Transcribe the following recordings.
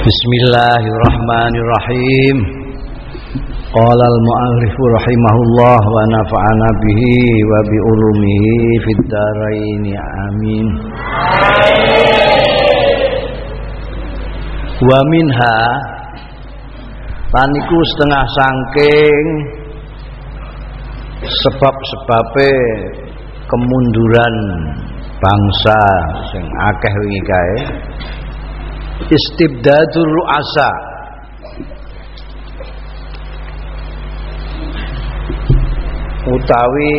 Bismillahirrahmanirrahim. Qala al-mu'allif rahimahullah wa nafa'ana bihi wa bi ulumihi fid dharain amin. Wa minha Taniku setengah sangking sebab-sebabe kemunduran bangsa sing akeh wingi istibdadul ru'asa. Utawi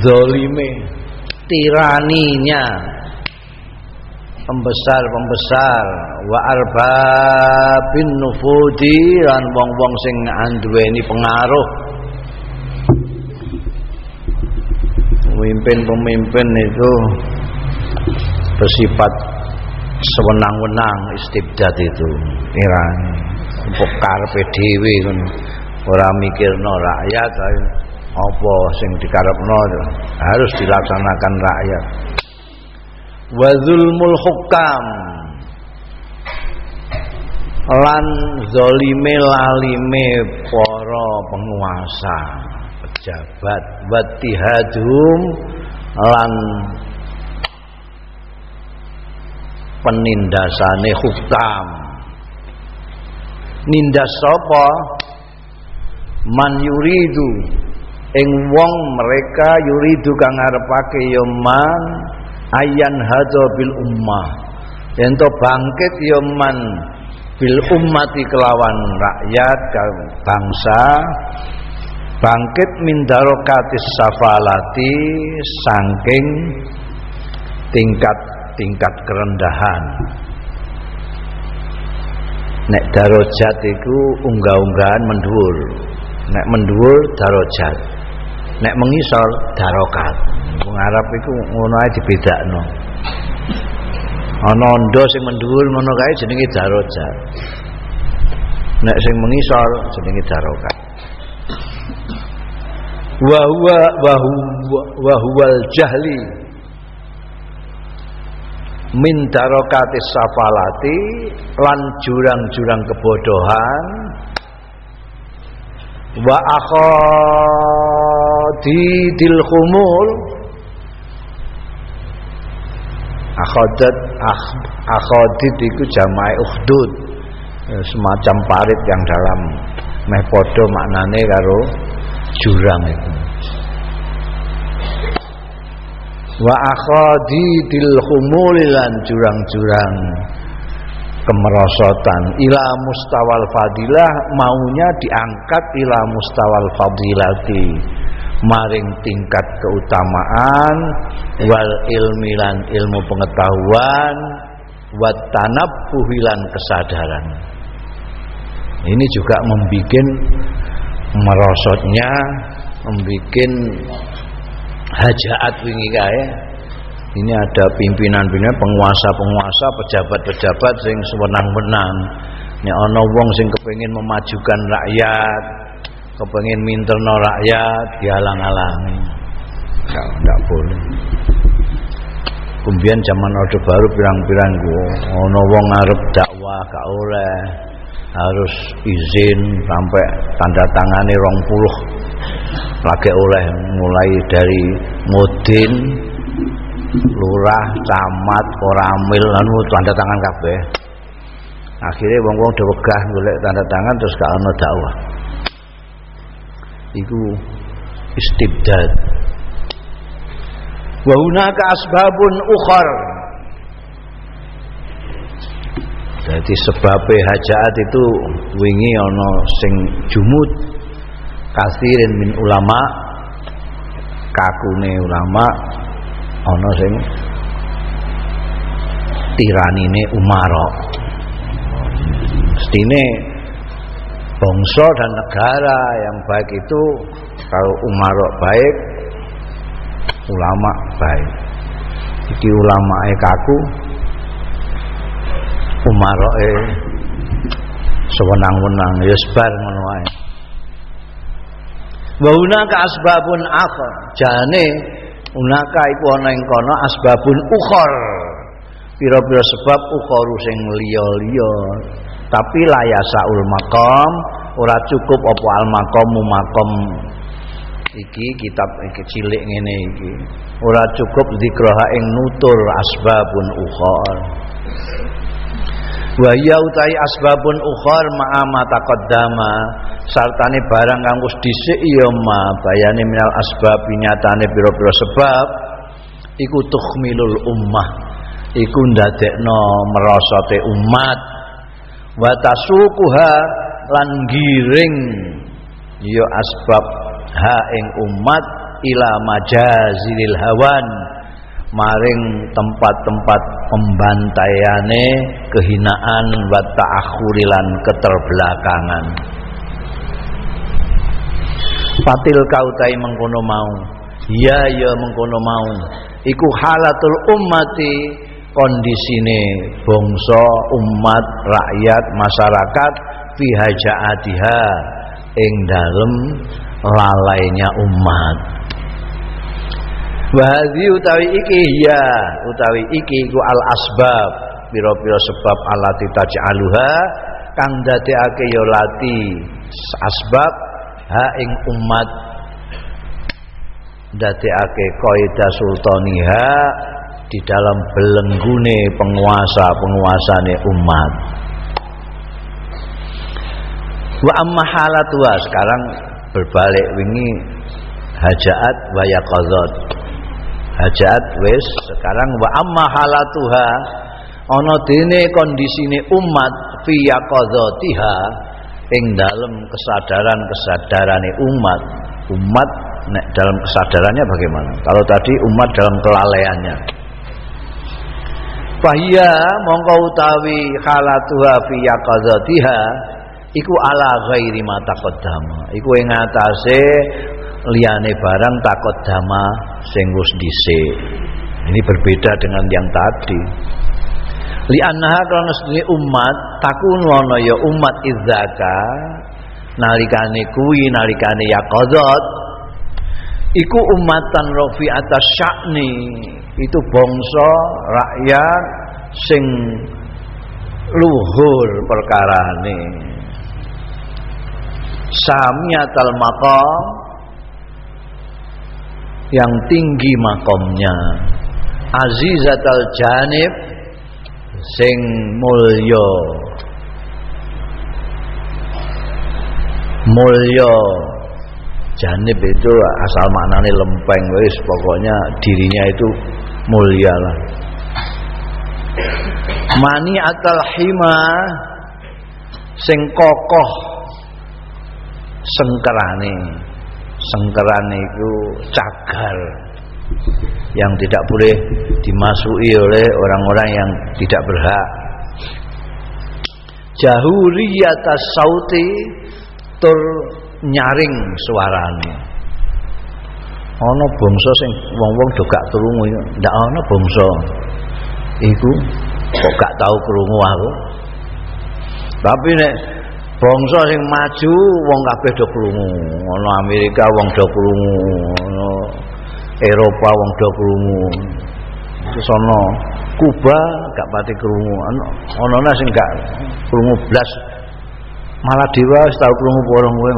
zolime. Tiraninya. Pembesar-pembesar. Wa arbabin nufudi. Lan wong-wong sing anduweni pengaruh. Pemimpin-pemimpin itu bersifat sewenang-wenang istibdad itu. Tirani empuk karepe dhewe ngono. Ora mikirno rakyat apa sing dikarepno harus dilaksanakan rakyat. Wa zulmul hukam. Lan zalime lalime para penguasa pejabat watihadum lan penindasane hukam nindas sapa man yuridu. Ing wong mereka yuridu kang ngarepake ya man ayan hadza bil ummah. Ento bangkit ya man bil ummati kelawan rakyat bangsa bangkit min darokatis safalati saking tingkat tingkat kerendahan. Nek darajat iku unggah-unggahan mendhuwur nek mendhuwur darajat. Nek mengisor darokat. Wong Arab iku ngono ae dibedakno. Ana ndo sing mendhuwur ngono kae jenenge darajat. Nek sing mengisor jenenge darokat. Wa huwa wa huwal jahli min darokatis safalati lan jurang-jurang kebodohan. Wa akhadidil khumul. Akhadat akhadid itu jama'i ukhdud. Ya, semacam parit yang dalam meh maknane karo jurang itu wa akhadidil khumulilan jurang-jurang kemerosotan. Ila mustawal fadilah maunya diangkat ila mustawal fadilati. Maring tingkat keutamaan wal ilmilan ilmu pengetahuan wat tanabbuhilan kesadaran. Ini juga membuat merosotnya membuat hajaat wingi kae. Ini ada pimpinan-pimpinan penguasa-penguasa pejabat-pejabat sing sewenang-wenang. Nek ana wong sing kepengin memajukan rakyat kepengin minterno rakyat dihalang-halangi. Enggak, enggak boleh. Kemudian zaman Orde Baru pirang-pirang gua ana wong ngarep dakwah gak oleh harus izin sampai tanda tangane rong puluh lagi oleh mulai dari mudin lurah camat koramil anu tanda tangan kabeh. Akhirnya wong-wong udah wegah golek tanda tangan terus gak ana dakwah. Iku istibdad. Wa hunaka asbabun ukhar. Jadi sebabnya hajat itu wingi ana sing jumud kasirin min ulama kakune ulama ana sing tiranine umaro. Mestine bangsa dan negara yang baik itu kalau umaro baik ulama baik. Iki ulama e kaku umaro e sewenang-wenang ya sebar ngono ae wa hunaka asbabun akhar. Jane unaka iku ana ing kono asbabun ukhar. Pira-pira sebab ukharu sing liya-liya. Tapi layasaul maqam ora cukup apa al maqamu maqam. Iki kitab iki cilik ngene iki. Ora cukup zikraha ing nutur asbabun ukhar wa ya utai asbabun ukhar ma'a ma taqaddama. Sartane barang kang wis dhisik ya ma bayane minal asbab nyatane pira-pira sebab iku tukhmilul ummah. Iku ndadekno merosote umat. Wa tasukuha lan giring ya asbab ha ing umat ila majazilil hawan maring tempat-tempat pembantaiane kehinaan wa ta'akhurilan keterbelakangan. Fatil kautai mengkono mau. Ya ya mengkono mau. Iku halatul ummati kondisine bangsa umat rakyat masyarakat fi hajaatiha ing dalem lalainya umat Wahdi utawi iki ya utawi iki iku al asbab pira-pira sebab alati taj'aluha kang dadekake ya lati asbab ha ing umat dadekake kaidah sultaniha di dalam belenggune penguasa-penguasane umat. Wa amma halatuha sekarang berbalik wingi hajaat wa yaqadzat. Hajaat wis sekarang wa amma halatuha ana dene kondisine umat fi yaqadzatiha ing dalam kesadaran-kesadarane umat. Umat nek dalam kesadarannya bagaimana? Kalau tadi umat dalam kelalaiannya. Fahia mongko utawi halatuha fi yaqadzatiha iku ala ghairi ma taqaddama. Iku ing atase liyane barang taqaddama sing wis dhisik. Ini berbeda dengan yang tadi. Li annaha karena sedene umat takun ana ya umat idzaka nalikane kuwi nalikane yaqadzat iku umatan atas syakni itu bangsa rakyat sing luhur perkarane samiatal maqam yang tinggi makomnya. Azizatal janib sing mulya. Mulya. Janib itu asal maknanya lempeng wis pokoknya dirinya itu mulia lah mani atal hima sing kokoh sengkerane sengkerane itu cagar. Yang tidak boleh dimasuki oleh orang-orang yang tidak berhak. Jahuriyatas sauti tur nyaring suarane. Ana bangsa sing wong-wong do gak krungu ndak ana bangsa. Iku kok gak tau krungu aku. Tapi nek bangsa sing maju wong kabeh do krungu. Ana Amerika wong do krungu ana Eropa wong do krungu. Terus ana Kuba gak pati krungu. Ana ana sing gak krungu blas. Malah dewa wis tau krungu porong kowe.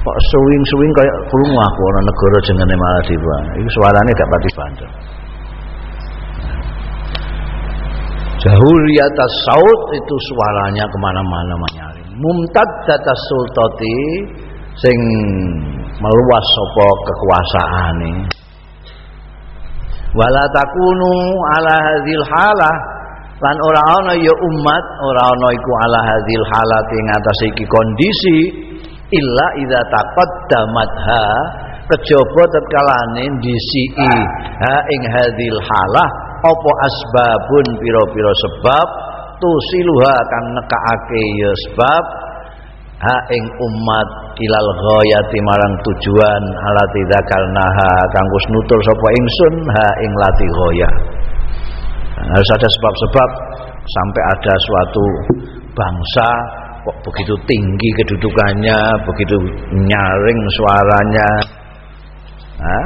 Kok suwing-suwing kayak krungu aku ana negara jenenge Maldiva iku suarane gak pati bandel Jahuriyatas saut itu suaranya ke mana-mana menyaring. Mumtad data sultati sing meluas sopo kekuasaan ini. Wala takunu ala hadhil halah lan ora ana ya umat ora ana iku ala hadhil halati ngatas iki kondisi illa idza taqaddamatha kejaba tetkalane disiki ha ing hadhil halah apa asbabun pira-pira sebab tusiluha kang nekake ya sebab ha ing umat ilal ghayati marang tujuan alati dzakarnaha kang wis nutur sapa ingsun ha ing lati ghaya harus ada sebab-sebab sampai ada suatu bangsa kok begitu tinggi kedudukannya begitu nyaring suaranya ha?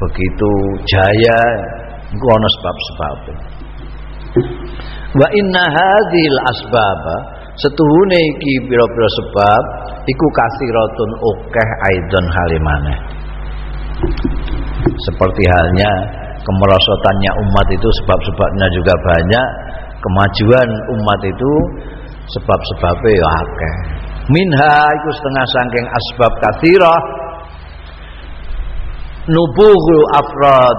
begitu jaya Iku ana sebab-sebab. Wa inna hadhil asbaba setuhune iki pira-pira sebab iku kasiratun akeh aidon halimane. Seperti halnya kemerosotannya umat itu sebab-sebabnya juga banyak, kemajuan umat itu sebab-sebabnya ya akeh. Minha iku setengah saking asbab kathirah nubuhu afrad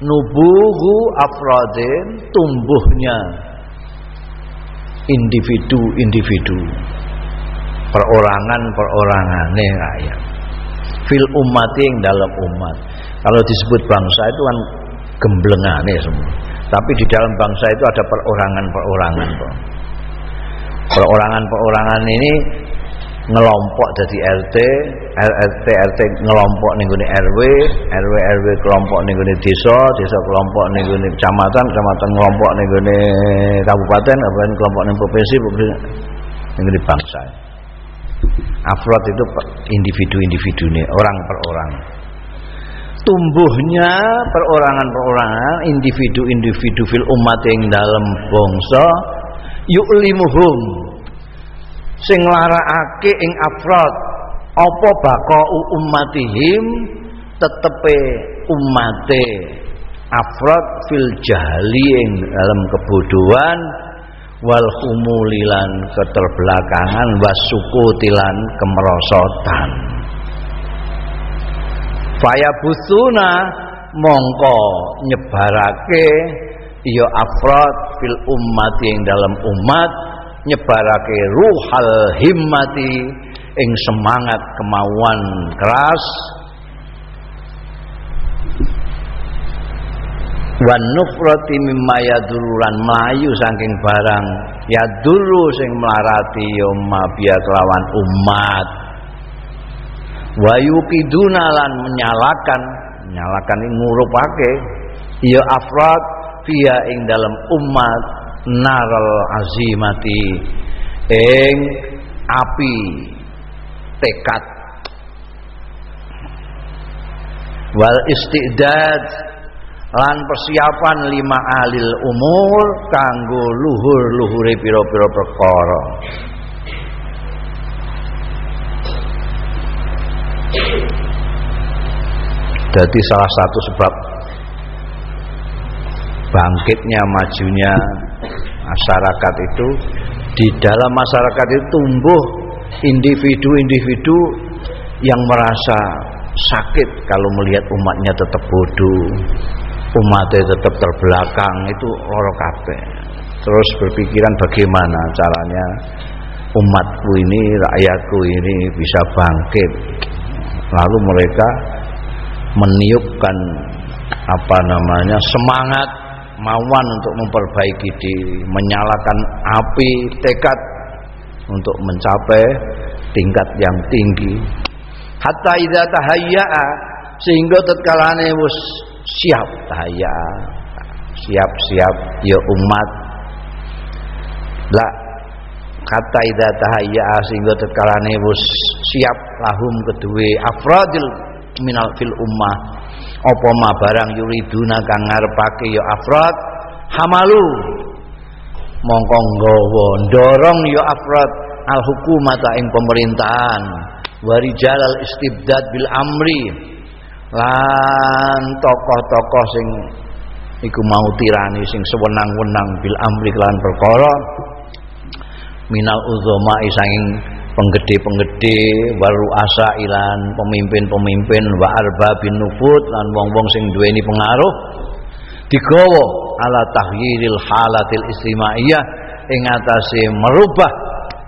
nubuhu afradin tumbuhnya individu-individu perorangan-perorangan rakyat. Fil yang dalam umat. Kalau disebut bangsa itu kan gemblengane semua. Tapi di dalam bangsa itu ada perorangan-perorangan perorangan-perorangan ini ngelompok jadi RT, RT RT ngelompok ning RW, RW RW kelompok ning desa, desa kelompok ning kecamatan, kecamatan ngelompok ning kabupaten, kabupaten kelompok ning provinsi, provinsi ning bangsa. Afrod itu individu-individu nih, orang per orang. Tumbuhnya perorangan-perorangan, individu-individu fil umat yang dalam bangsa yu'limuhum sing larakake ing afrod apa baqau ummatihim? Tetepe umate afrod fil jahli ing dalam kebodohan wal humulilan keterbelakangan wasukutilan kemerosotan. Faya busuna mongko nyebarake iya afrod fil umat yang dalam umat nyebarake ruhal himmati ing semangat kemauan keras. Wan nufrati mimma yaduluran melayu saking barang. Yadulu sing melarati yoma biya kelawan umat. Wa yuqiduna lan menyalakan. Menyalakan ing ngurupake ya afrad via ing dalam umat naral azimati. Ing api tekad. Wal istidad lan persiapan lima alil umur kanggo luhur-luhure pira-pira perkara. Jadi salah satu sebab bangkitnya majunya masyarakat itu di dalam masyarakat itu tumbuh individu-individu yang merasa sakit kalau melihat umatnya tetap bodoh umatnya tetap terbelakang itu loro kabeh. Terus berpikiran bagaimana caranya umatku ini rakyatku ini bisa bangkit. Lalu mereka meniupkan apa namanya semangat mauan untuk memperbaiki diri, menyalakan api tekad untuk mencapai tingkat yang tinggi. Hatta idza tahayya'a sehingga tatkalane wis siap. Tahayya siap-siap ya umat. La kata idza tahayya'a sehingga tatkalane wis siap. Lahum kedue afradil minal fil ummah. Apa ma barang yuriduna kang ngarepake ya afrad? Hamalu mongko nggawa ndorong ya afrad al hukumata ing pemerintahan. Warijalal istibdad bil amri. Lan tokoh-tokoh sing iku mau tirani sing sewenang-wenang bil amri kelan perkara. Minal uzama sanging penggede-penggede waru asa ilan pemimpin-pemimpin wa arba bin nufud lan wong-wong sing duweni pengaruh. Digawa ala tahyiril halatil istimaiyah ing atase merubah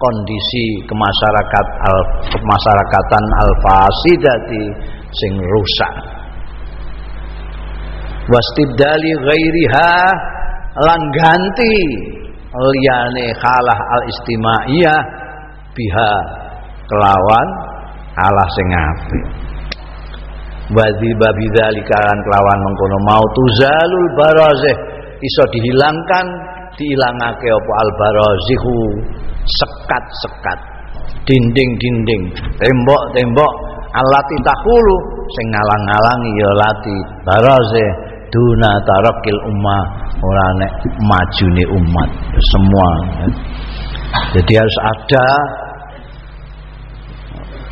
kondisi kemasyarakat al kemasyarakatan al fasidati sing rusak. Wastibdali ghairiha lan ganti liyane khalah al istimaiyah biha kelawan Allah sing apik. Babi babidzalika kelawan mengkono mau tuzalul barazih iso dihilangkan dihilangake apa? Al barazihu sekat-sekat. Dinding-dinding. Tembok-tembok. Alati takulu. Sing ngalang-alangi ya lati. Barazih duna tarakil ummah. Ora nek majune umat. Semua. Jadi harus ada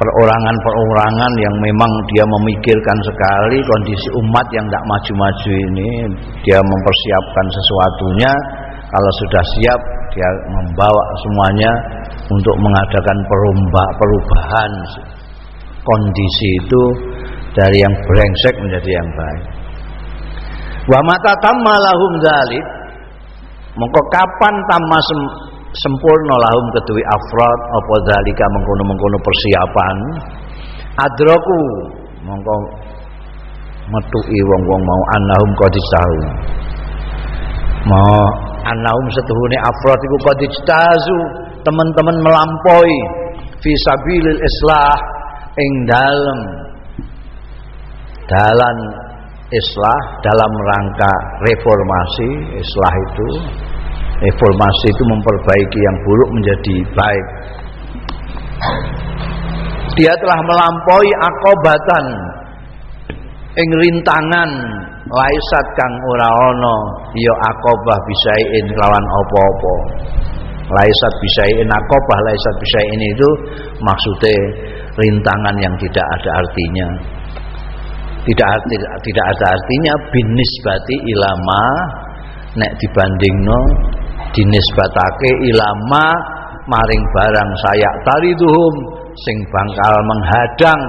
perorangan-perorangan yang memang dia memikirkan sekali kondisi umat yang tidak maju-maju ini dia mempersiapkan sesuatunya. Kalau sudah siap dia membawa semuanya untuk mengadakan perumbah perubahan kondisi itu dari yang brengsek menjadi yang baik. Wa mata tamma lahum mongko kapan tamma sempurna lahum kedui afrod apa zalika mengkono-mengkono persiapan. Adroku mongko metuki wong-wong mau annahum qad tahu mau annahum setuhune afrod iku qad tazu teman-teman melampaui fi sabilil islah ing dalem dalan islah dalam rangka reformasi islah itu reformasi itu memperbaiki yang buruk menjadi baik. Dia telah melampaui akobatan ing rintangan. Laisat kang ora ana ya akobah bisain lawan apa-apa. Laisat bisain akobah laisat bisain itu maksudnya rintangan yang tidak ada artinya. Tidak tidak, tidak ada artinya binisbati ilama nek dibandingno dinisbatake ilama maring barang saya taliduhum sing bangkal menghadang.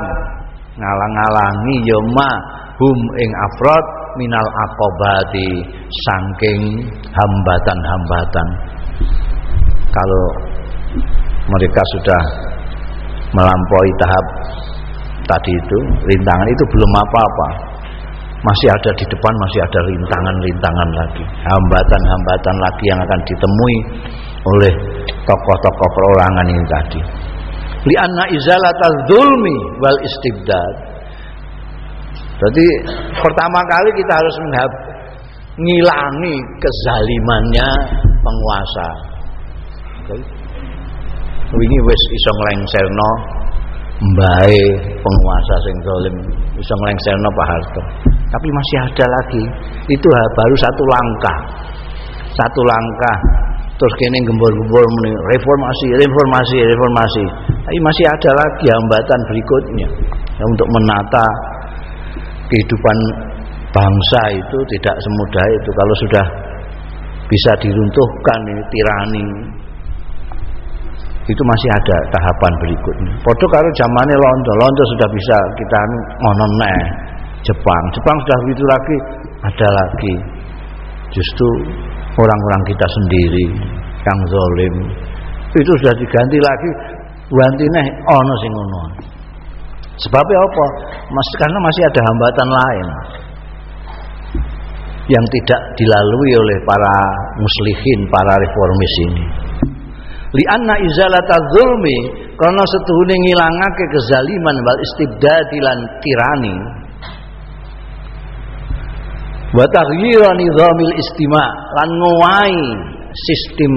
Ngalang-alangi yoma ya hum ing afrod minal akobati saking hambatan-hambatan. Kalau mereka sudah melampaui tahap tadi itu rintangan itu belum apa-apa masih ada di depan masih ada rintangan-rintangan lagi. Hambatan-hambatan lagi yang akan ditemui oleh tokoh-tokoh perorangan ini tadi. Lianna izalatal zulmi wal istibdad. Jadi pertama kali kita harus ngilangi kezalimannya penguasa. Ini wis iso nglengserno mbae penguasa sing zalim iso nglengserno Pak Harto tapi masih ada lagi. Itu baru satu langkah. Satu langkah. Terus kini gembor-gembor reformasi reformasi reformasi. Tapi masih ada lagi hambatan berikutnya. Ya, untuk menata kehidupan bangsa itu tidak semudah itu. Kalau sudah bisa diruntuhkan ini tirani. Itu masih ada tahapan berikutnya. Foto kalau zamannya Londo, Londo sudah bisa kita ngonon Jepang. Jepang sudah begitu lagi, ada lagi. Justru orang-orang kita sendiri yang zolim itu sudah diganti lagi ganti neh ono sing ngono. Sebabnya apa? Mas karena masih ada hambatan lain yang tidak dilalui oleh para muslihin, para reformis ini. Lianna izalata zulmi karena setuhune ngilangake kezaliman wal istibdadi lan tirani wa taghyira nizamil istima lan nguwai sistem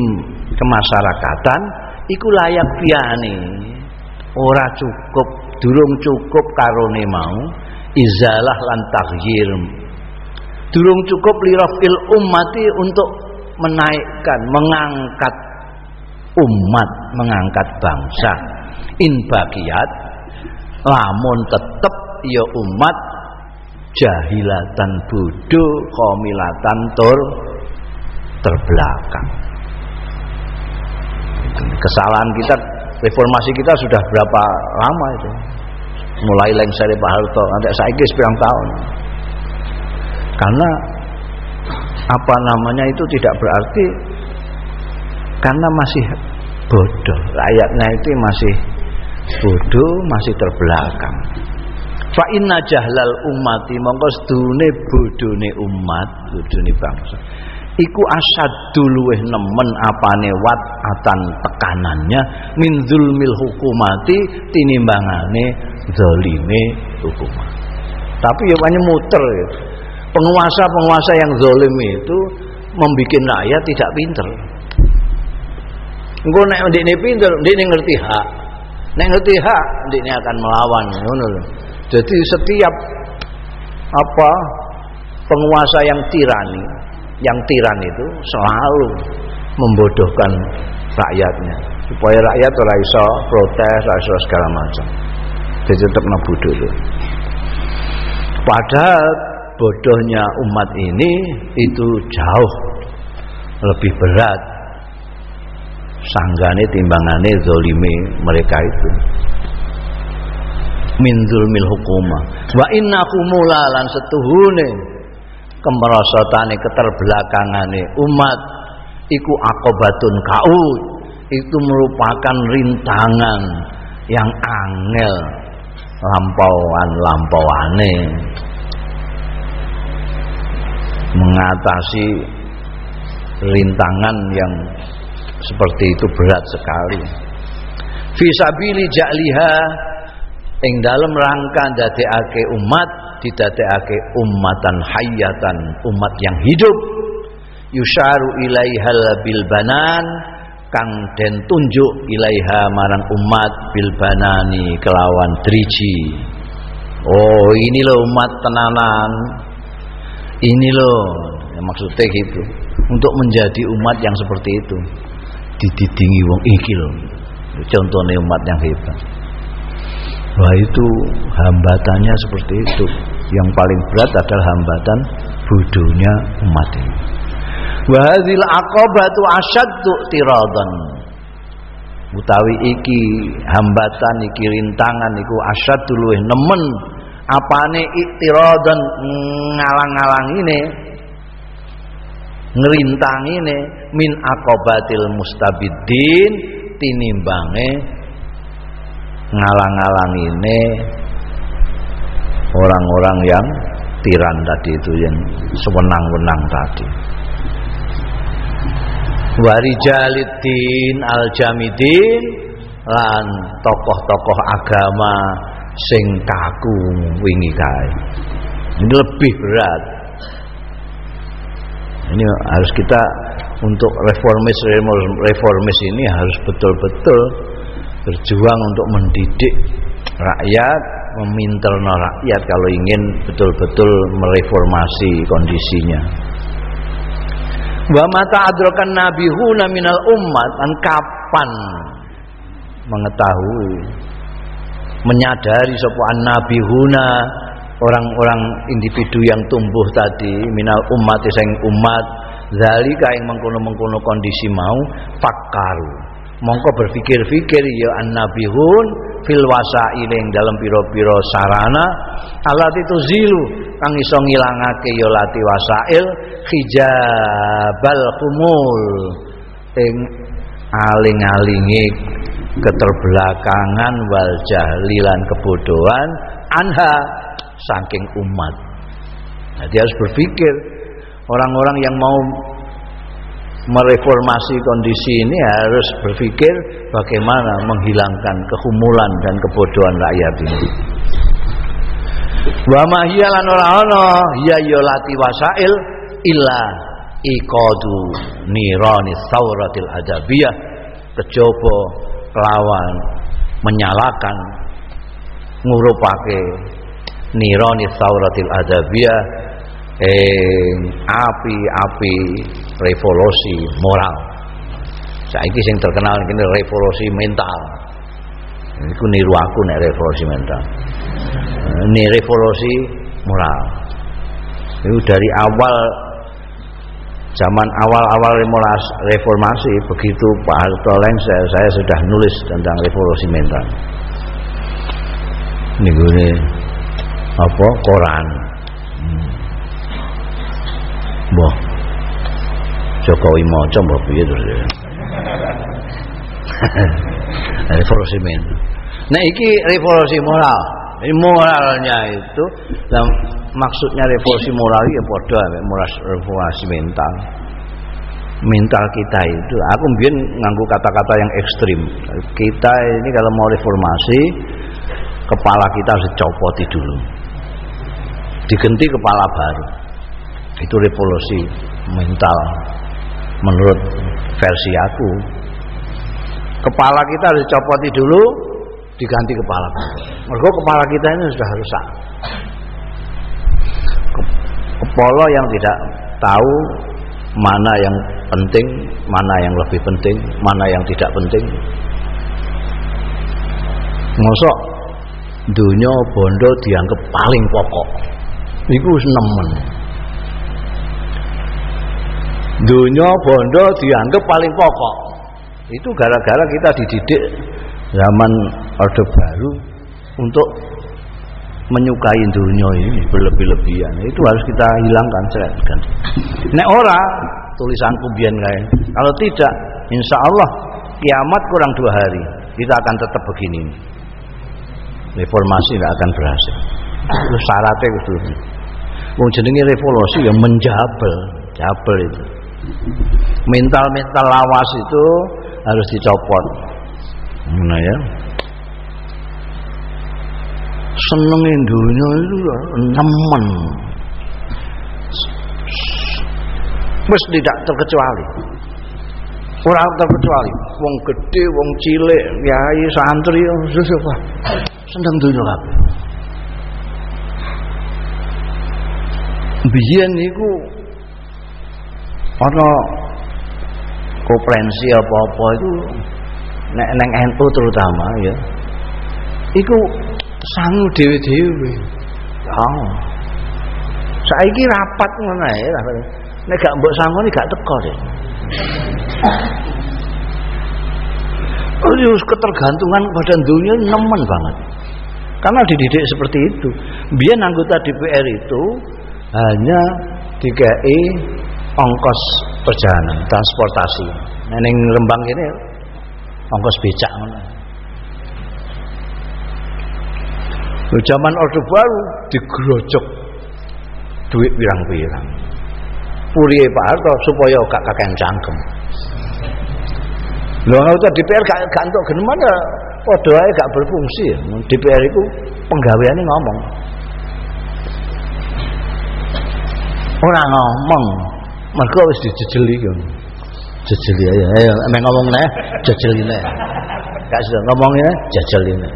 kemasyarakatan iku layak piane ora cukup durung cukup karone mau izalah lan taghyir durung cukup lirafil ummati untuk menaikkan mengangkat umat mengangkat bangsa. In bagiat lamun tetep ya umat jahilatan bodoh komilatan tur terbelakang. Kesalahan kita reformasi kita sudah berapa lama itu? Mulai lengser Pak Harto nanti saya sepiang tahun. Karena apa namanya itu tidak berarti karena masih bodoh. Rakyatnya itu masih bodoh masih terbelakang fa inna jahlal ummati mongko sedune bodone umat bodone bangsa iku asaddu luweh nemen apane wat atan tekanannya min zulmil hukumati tinimbangane zalime hukuman tapi ya banyak muter ya. penguasa-penguasa yang zalim itu membuat rakyat tidak pinter Engko nek ndekne pinter, ndekne ngerti hak. Nek ngerti hak, ndekne akan melawan ngono. Jadi setiap apa penguasa yang tirani yang tiran itu selalu membodohkan rakyatnya. Supaya rakyat ora iso protes ora iso segala macam. Jadi tetap nabu dulu padahal bodohnya umat ini itu jauh lebih berat sanggane timbangane zolime mereka itu min zulmil hukuma wa inna kumulalan setuhune. Kemerosotane keterbelakangane umat iku akobatun kaud. Itu merupakan rintangan yang angel lampauan lampauane mengatasi rintangan yang seperti itu berat sekali. Fisabili ja'liha ing dalam rangka dadekake umat didadekake umatan hayatan umat yang hidup. Yusharu ilaihal bil banan kang den tunjuk ilaiha marang umat bil banani kelawan driji. Oh ini loh umat tenanan. Ini loh ya, maksudnya gitu. Untuk menjadi umat yang seperti itu dididingi wong iki loh contohnya umat yang hebat Wah itu hambatannya seperti itu. Yang paling berat adalah hambatan bodohnya umat ini. Wahadil akobatu asyaddu tiradan. Utawi iki hambatan iki rintangan iku asyaddu luwih nemen apane iktiradan ngalang-alang ini ngerintang ini min akobatil mustabiddin tinimbange ngalang-alang ini orang-orang yang tiran tadi itu yang sewenang-wenang tadi. Warijaliddin al-jamidin lan tokoh-tokoh agama sing kaku wingi kae. Ini lebih berat. Ini harus kita untuk reformis reformis ini harus betul-betul berjuang untuk mendidik rakyat meminterno rakyat kalau ingin betul-betul mereformasi kondisinya. Wa mata adrokan nabihuna minal umat dan kapan mengetahui menyadari sopan nabihuna orang-orang individu yang tumbuh tadi minal umat sing umat zalika yang mengkono-mengkono kondisi mau fakaru mongko berpikir-pikir ya annabihun fil wasailing dalam piro-piro sarana. Alat itu zilu kang iso ngilangake ya lati wasail hijabal kumul ing aling-alingi keterbelakangan wal jahlilan kebodohan anha saking umat. Dia harus berpikir orang-orang yang mau mereformasi kondisi ini harus berpikir bagaimana menghilangkan kehumulan dan kebodohan rakyat ini. Wa mahiya lan ora ana ya ya lati wasail illa iqadu nirani sauratil adabiyah kejaba lawan menyalakan ngurupake nirani sauratil adabiyah eh api-api revolusi moral. Saiki sing terkenal ini revolusi mental. Iku niru aku nek revolusi mental. Ini revolusi moral. Itu dari awal zaman awal-awal reformasi begitu Pak Harto lengser saya sudah nulis tentang revolusi mental. Ini apa koran. Hmm. Boh. Jokowi maca mbok piye terus ya. revolusi mental. Nah iki revolusi moral. Moralnya itu dan maksudnya revolusi moral ya padha moral revolusi mental. Mental kita itu aku mungkin nganggu kata-kata yang ekstrim. Kita ini kalau mau reformasi kepala kita harus dicopoti dulu. Diganti kepala baru. Itu revolusi mental menurut versi aku kepala kita harus dicopoti dulu diganti kepala mereka kepala kita ini sudah rusak kepala yang tidak tahu mana yang penting, mana yang lebih penting, mana yang tidak penting. Mosok dunia bondo dianggap paling pokok. Iku nemen. Dunia bondo dianggap paling pokok. Itu gara-gara kita dididik zaman Orde Baru untuk menyukai dunia ini berlebih-lebihan. Itu harus kita hilangkan kan. Nek ora tulisanku biyen kae. Kalau tidak, insya Allah kiamat kurang dua hari kita akan tetap begini. Reformasi tidak akan berhasil. Itu syaratnya itu. Wong jenenge revolusi yang menjabel, jabel itu. Mental-mental lawas itu harus dicopot. Nah ya. Senengin dunia itu nemen. Wis tidak terkecuali. Orang terkecuali wong gede, wong cilik, yai, santri, susah Seneng dunia kabeh. Biyen niku ana koprensi apa-apa itu nek neng NU terutama ya. Iku sangu dhewe-dhewe. Oh. Saiki rapat ngono ae. Nek gak mbok sangoni gak teko deh. Oh, ketergantungan pada dunia nemen banget. Karena dididik seperti itu. Biar anggota DPR itu hanya dikai ongkos perjalanan, transportasi. Nah, ning Lembang ini ongkos becak ngono. Zaman Orde Baru digerojok duit pirang-pirang. Puriye Pak Harto supaya gak kakek cangkem. Lho anggota DPR gak gak entuk geneman ya padha ae gak berfungsi ya. DPR itu penggaweane ngomong. Ora ngomong. Mergo wis dijejeli kan. Jejeli aja. Ayo emang ngomong neh, jejeli neh. Gak sudah ngomongnya jejeli neh.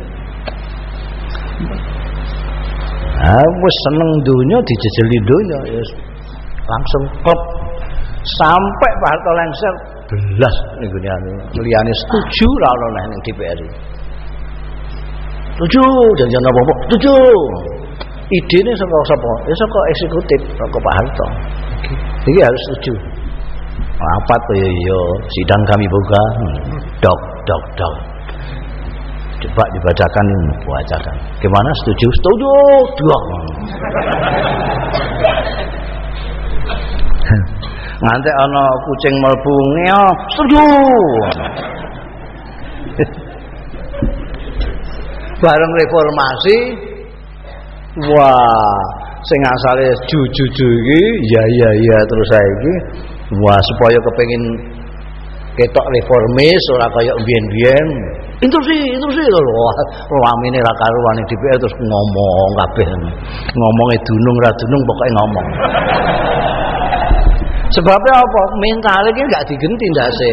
Ah, wis seneng dunia dijejeli dunia ya langsung klub sampai Pak Harto lengser belas niku liyane setuju ra ono neh ning DPR. Setuju janjian apa-apa, setuju. Idene saka sapa? Ya saka eksekutif, saka Pak Harto. Iki harus setuju. Apa tuh ya yo sidang kami buka. Dok, dok, dok. Coba dibacakan ini, bacakan. Gimana setuju? Setuju, dua. Nganti ana kucing mlebu ngeo, setuju. Bareng reformasi wah sing asale jujuju iki ya ya ya terus saiki. Wah supaya kepengin ketok reformis ora kaya mbiyen-mbiyen intrusi intrusi lho. Ramene ra karuan DPR terus ngomong kabeh. Ngomongnya dunung ra dunung pokoknya ngomong. Sebabnya apa? Mental iki gak digenti ndase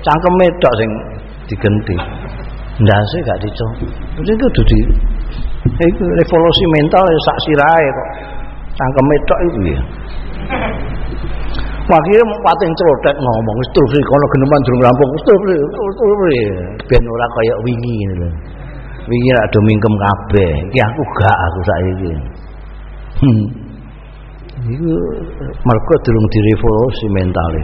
cangkeme tok sing digenti. Ndase gak dicok kudu di itu revolusi mental ya sak sirahe kok cangkeme tok iku ya Makanya pating celotet ngomong terus kono geneman durung rampung terus terus ben ora kaya wingi lho. Wingi rak do mingkem kabeh. Iki aku gak aku saiki. Hmm. Iku mergo durung direvolusi mentale.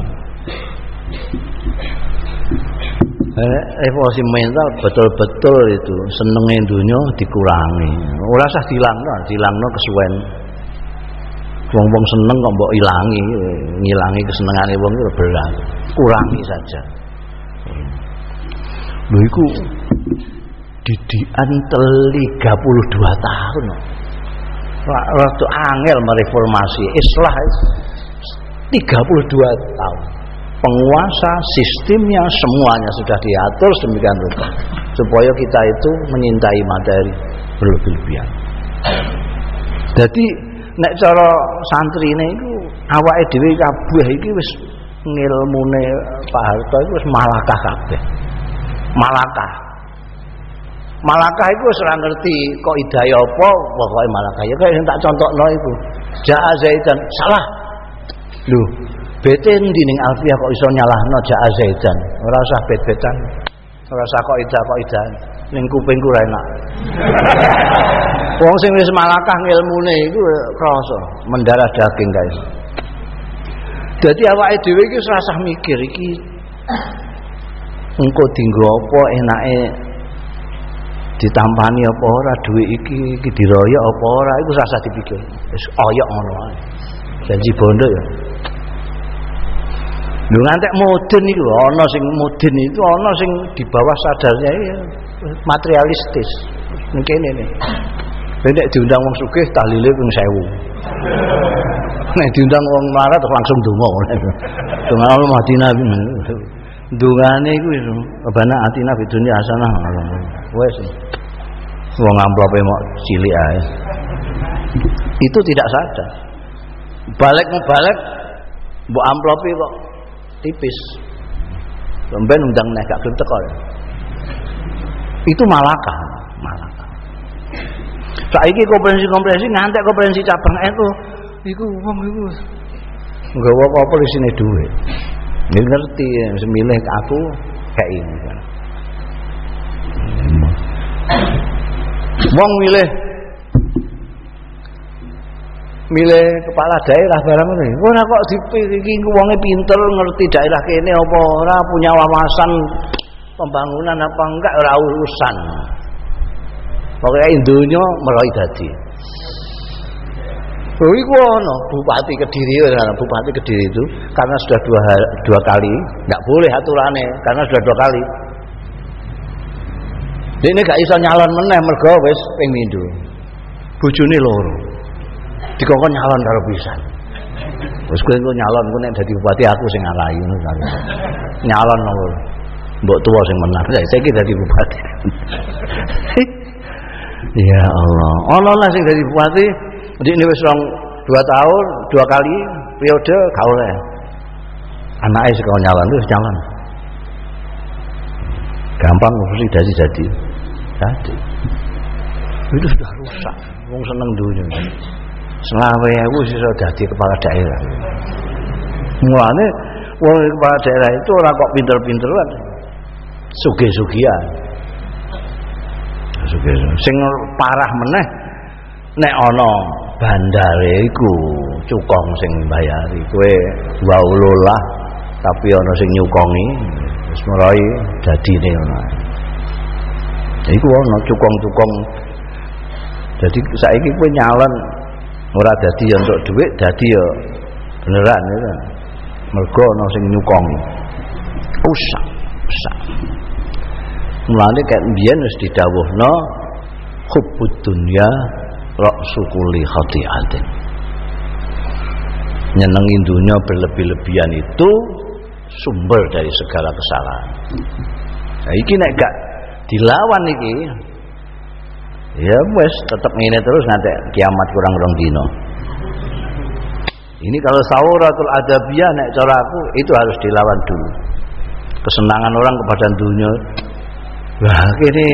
Eh, revolusi mental betul-betul itu senenge dunia dikurangi. Ora usah dilangno, dilangno kesuwen. Wong-wong seneng kok mbok ilangi, ngilangi kesenengane wong itu berat. Kurangi saja. Lho iku didikan 32 tahun. Waktu angel mereformasi Islah 32 tahun. Penguasa sistemnya semuanya sudah diatur sedemikian rupa supaya kita itu menyintai materi berlebih-lebihan. Jadi nek cara santrine iku awake dhewe kabeh iki wis ngilmune Pak Harto iku wis malakah kabeh. Malakah. Malakah itu ora ngerti kok hidayah apa pokoke malakah ya kaya tak contohno iku. Ja'a Zaidan salah. Lho, bete endi ning Alfiah kok iso nyalahno Ja'a Zaidan? Ora usah bet-betan. Ora usah kok ida kok ida. Ning kupingku ora enak. Wong sing wis malakah ngilmune iku krasa mendarah daging guys. Dadi awake dhewe iki wis rasah mikir iki engko dinggo apa enake ditampani apa ora duit iki iki diroyok apa ora iku rasa dipikir wis oyok ngono ae janji bondo ya Lho ngantek modern iku ana sing modern itu ana sing di bawah sadarnya ya materialistis. Ning kene ne. Nek diundang wong sugih tahlile ping 1000. Nek diundang wong melarat langsung donga. Donga Madinah Dungane iku bana atina fi dunya hasanah. Wes. Wong amplope mok cilik ae. Itu tidak sadar. Balik balik mbok amplope kok tipis. Sampai undang nek gak gelem teko. Itu malaka, malaka. Saiki komprehensi-komprehensi ngantek komprehensi cabang itu iku wong iku nggawa apa isine dhuwit. Ini ngerti ya, semilih aku kayak ini kan. Wong milih milih kepala daerah barang ini. Ora kok dipilih wonge pinter ngerti daerah kene apa ora punya wawasan pembangunan apa enggak ora urusan. Pokoknya indonya meroy dadi. Oh iku Bupati Kediri Bupati Kediri itu karena sudah dua dua kali nggak boleh aturannya karena sudah dua kali. Ini gak iso nyalon meneh mergo wis ping. Bojone loro. Dikongkon nyalon karo pisan. Wis kowe engko nyalon kowe nek dadi bupati aku sing ngalahi ngono kan. Nyalon loro. Mbok tuwa sing menang. Saiki dadi bupati. ya Allah. Allah lah sing dadi bupati ini wis dua tahun, dua kali periode gak oleh. Anaknya sekolah nyalon itu jalan. Gampang mesti jadi jadi. Jadi. Itu sudah rusak. Wong seneng dunia. Selawe aku sih jadi kepala daerah. Mulane wong kepala daerah itu orang kok pinter-pinteran. Suge-sugian. Suge, sing parah meneh nek ana bandare iku cukong sing bayari kowe waulolah tapi ana sing nyukongi wis mulai dadine ngono iku ana cukong-cukong jadi saiki kowe nyalon ora dadi untuk duit dadi ya beneran ya mergo ana sing nyukongi usah usah. Mulane kayak mbiyen wis didhawuhna hubbud dunya ra'su kulli khati'atin. Nyenengin dunia berlebih-lebihan itu sumber dari segala kesalahan. Nah iki nek gak dilawan iki ya wes tetap ngene terus nanti kiamat kurang rong dino. Ini kalau sauratul adabiyah nek cara aku itu harus dilawan dulu. Kesenangan orang kepada dunia. Wah ini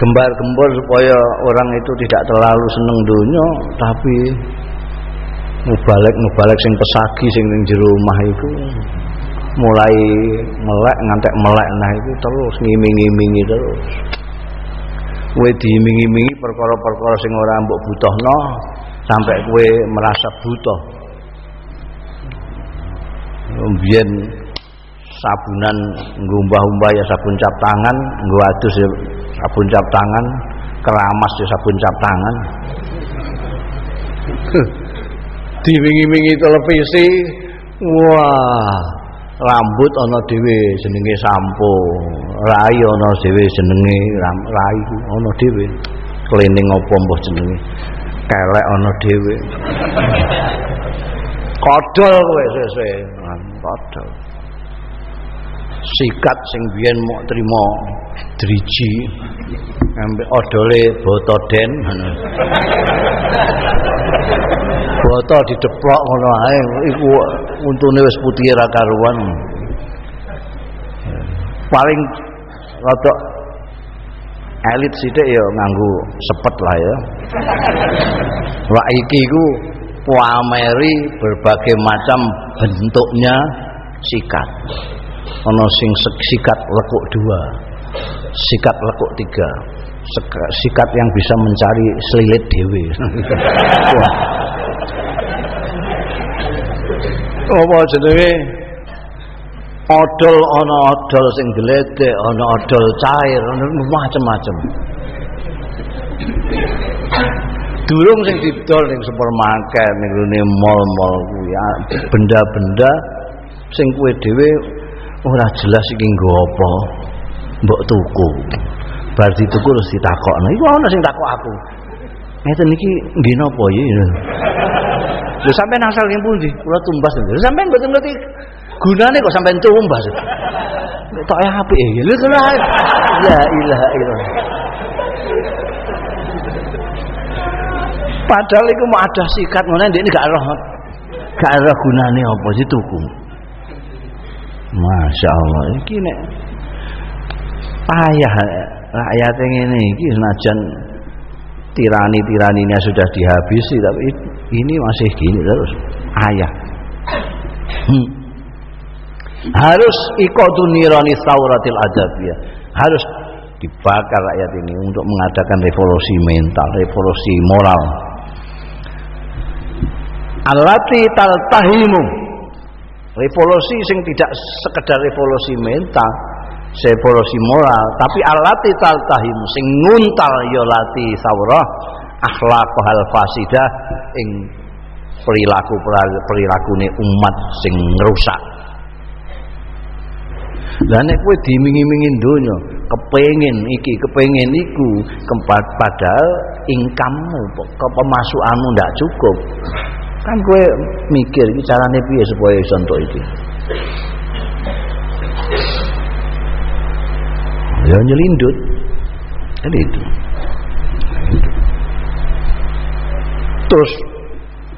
gembar-gembor supaya orang itu tidak terlalu seneng dunia tapi mubalek mubalek sing pesagi sing ning jero omah itu mulai melek ngantek melek nah itu terus ngiming-imingi terus kowe diiming-imingi perkara-perkara sing ora mbok butuhno sampai kowe merasa butuh. Mbiyen sabunan ngumbah-umbah ya sabun cap tangan, nggo adus ya sabun cap tangan keramas ya sabun cap tangan. Diwingi-wingi televisi wah rambut ana dhewe jenenge sampo rai ana dhewe jenenge rai ana dhewe. Klining apa mbah jenenge? Kelek ana dhewe. Kodol kowe sesuk kodol. Sikat sing biyen mok trimo driji. Ambek odole boto den boto dideplok ngono ae iku untune wis putih ra karuan. Paling rada elit sithik ya nganggo sepet lah ya. Wah iki ku pameri berbagai macam bentuknya sikat. Ana sing sikat lekuk dua sikat lekuk tiga sikat yang bisa mencari selilit dewi apa jenenge odol ana odol sing gledek ana odol cair ana macam-macam durung sing didol ning supermarket ning ngene mall-mall kuwi benda-benda sing kuwe dhewe ora jelas iki nggo apa mbok tuku. Bar dituku terus ditakokno. Iku ana sing takok aku. Ngeten iki nggih napa ya? Lho sampean asal ning pundi kula tumbas. Lho sampean mboten ngerti gunane kok sampean tumbas? Tok apik ya lho la ilaha illallah. Padahal iku mau ada sikat ngene ndek gak roh. Gak roh gunane apa sih tuku? Masya Allah iki nek payah rakyat yang ini ini senajan tirani-tiraninya sudah dihabisi tapi ini masih gini terus. Ayah hmm. Harus ikotu nirani sauratil adabiyah harus dibakar rakyat ini untuk mengadakan revolusi mental revolusi moral. Alati taltahimu. Revolusi sing tidak sekedar revolusi mental revolusi moral tapi alati taltahim sing nguntal ya lati saurah hal fasidah ing perilaku perilakune umat sing ngerusak lah nek kowe dimingi-mingi donya kepengin iki kepengin iku kempat padahal income-mu pemasukanmu ndak cukup. Kan kowe mikir iki carane piye supaya iso entuk iki? Ya nyelindut. Kan itu. Terus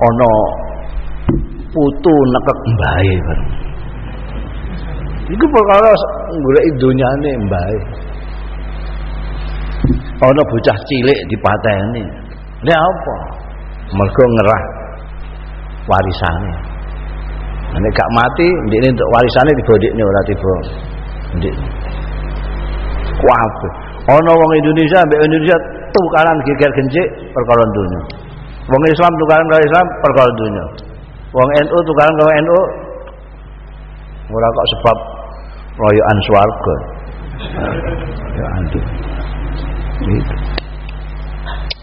ono putu nekek mbae bareng iku perkara golek donyane mbae. Ono bocah cilik dipateni. Lha apa? Mergo ngerah warisane. Nek gak mati ndekne untuk warisane dibodikne ora tiba. Ndik. Kabeh ana wong Indonesia ambek Indonesia tukaran geger gencik perkara dunya wong Islam tukaran karo Islam perkara dunya wong NU tukaran karo NU ora kok sebab royokan swarga. Ya itu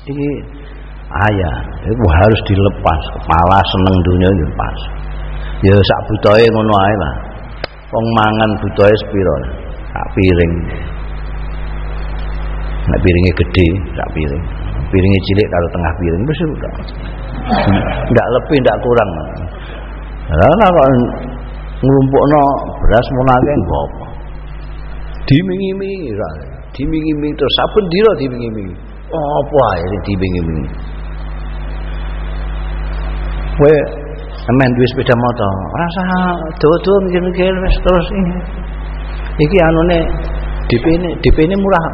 ini ayah itu harus dilepas. Kepala seneng dunia dilepas ya sak butoe ngono ae lah. Wong mangan butoe sepiro sak piring. Nek piringnya gede sak piring. Piringnya cilik kalau tengah piring wis udah enggak lebih enggak kurang. Lah kok nglumpukno beras monake nggo apa? Dimingi-mingi ra. Dimingi-mingi terus. Saben dina dimingi-mingi. Apa ae dimingi-mingi? Kowe main duwe sepeda motor rasa dawa-dawa mikir-mikir wis terus ini. Iki anune DP ini DP ini murah.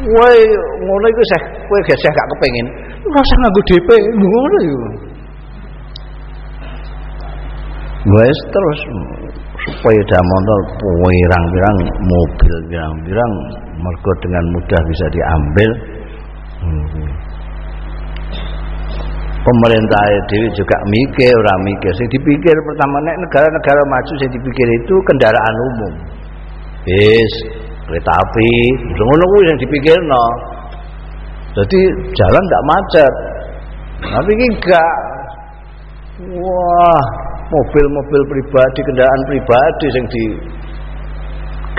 Woi, ngono iku sih, kowe geseh gak kepengin. Ora usah nganggo DP, ngono iku. Wes terus sepeda motor pirang-pirang mobil pirang-pirang mergo dengan mudah bisa diambil. Hmm. Pemerintah dewi juga mikir orang mikir. Sing dipikir pertama nek negara-negara maju sing dipikir itu kendaraan umum. Bis, kereta api ngono kuwi yang dipikirno jadi jalan tidak macet tapi enggak wah mobil-mobil pribadi kendaraan pribadi yang di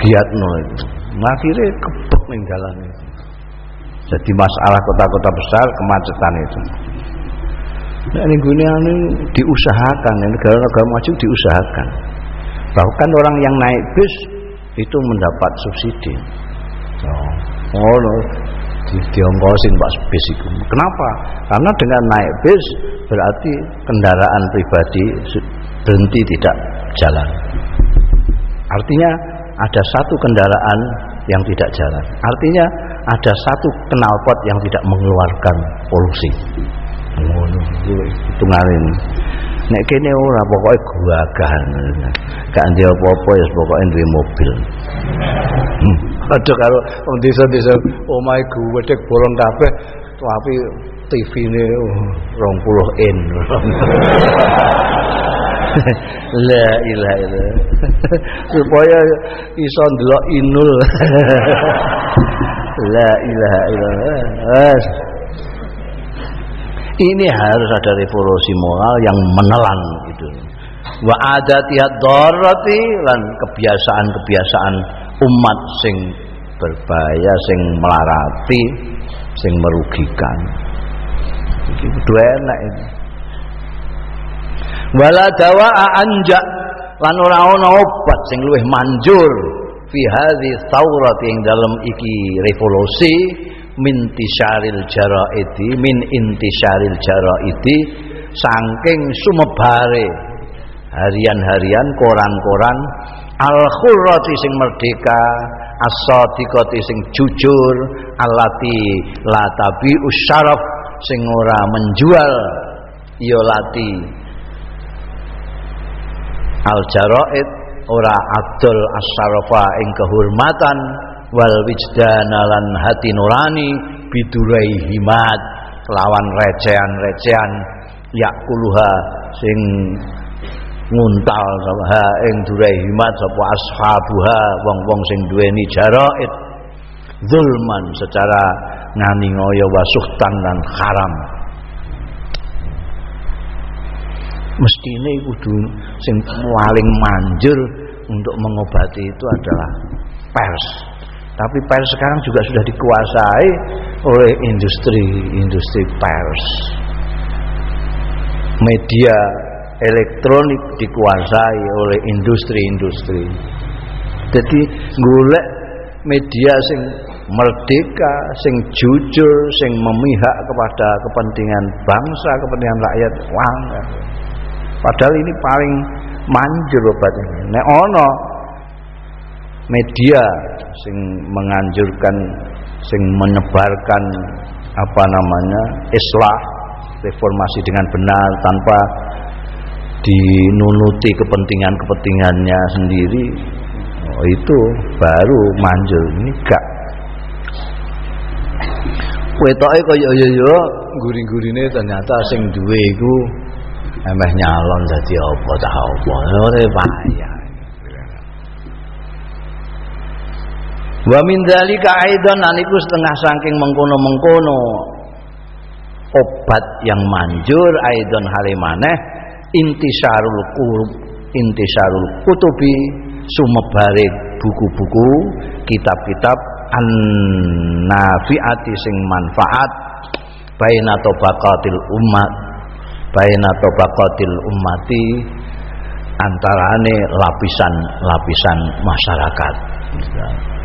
giatno itu. Akhirnya kebek ning jalan itu jadi masalah kota-kota besar kemacetan itu. Nah ini ini diusahakan negara-negara maju diusahakan. Bahkan orang yang naik bis itu mendapat subsidi. Oh, diongkosin Pak bis itu. Kenapa? Karena dengan naik bis berarti kendaraan pribadi berhenti tidak jalan. Artinya ada satu kendaraan yang tidak jalan. Artinya ada satu knalpot yang tidak mengeluarkan polusi. Ngono ini. Nek kene ora pokoke guagahan. Gak ndek apa-apa ya pokoke duwe mobil. Hmm. Aduh karo wong desa-desa omahe gedhek bolong kabeh tapi TV-ne 20 in. La ilaha illallah. Supaya iso ndelok inul. La ilaha illallah. Ini harus ada revolusi moral yang menelan itu. Wa adatiyat darati lan kebiasaan-kebiasaan umat sing berbahaya, sing melarati, sing merugikan. Iki kudu enak ini. Wala dawa anja lan ora ana obat sing luwih manjur fi hadhi thawrat yang dalam iki revolusi min tisyaril jaraidi min intisyaril jaraidi saking sumebare harian-harian koran-koran al khurrati sing merdeka as-sadiqati sing jujur allati la tabi usyaraf sing ora menjual ya lati. Al jaraid ora adol asyarafa ing kehormatan wal wijdana lan hati nurani bidurai himat kelawan recehan-recehan yakuluha sing nguntal ha ing durai himat sapa ashabuha wong-wong sing duweni jaraid. Zulman secara ngani ngoyo wasuhtan dan haram. Mestine kudu sing paling manjur untuk mengobati itu adalah pers. Tapi pers sekarang juga sudah dikuasai oleh industri industri pers. Media elektronik dikuasai oleh industri-industri jadi golek media sing merdeka, sing jujur, sing memihak kepada kepentingan bangsa, kepentingan rakyat. Wah, padahal ini paling manjur obat ini. Nek ono media sing menganjurkan, sing menyebarkan apa namanya islah reformasi dengan benar tanpa dinunuti kepentingan-kepentingannya sendiri oh, itu baru manjur ini gak. Wetoke kaya ya ya guring-gurine ternyata sing duwe iku emeh nyalon dadi apa ta apa. Ora payah Wa min dzalika aidan aniku setengah saking mengkono-mengkono obat yang manjur aidan halimaneh intisarul qurub intisarul kutubi sumebare buku-buku kitab-kitab an nafiati sing manfaat baina tabaqatil umat baina tabaqatil ummati antarane lapisan-lapisan masyarakat.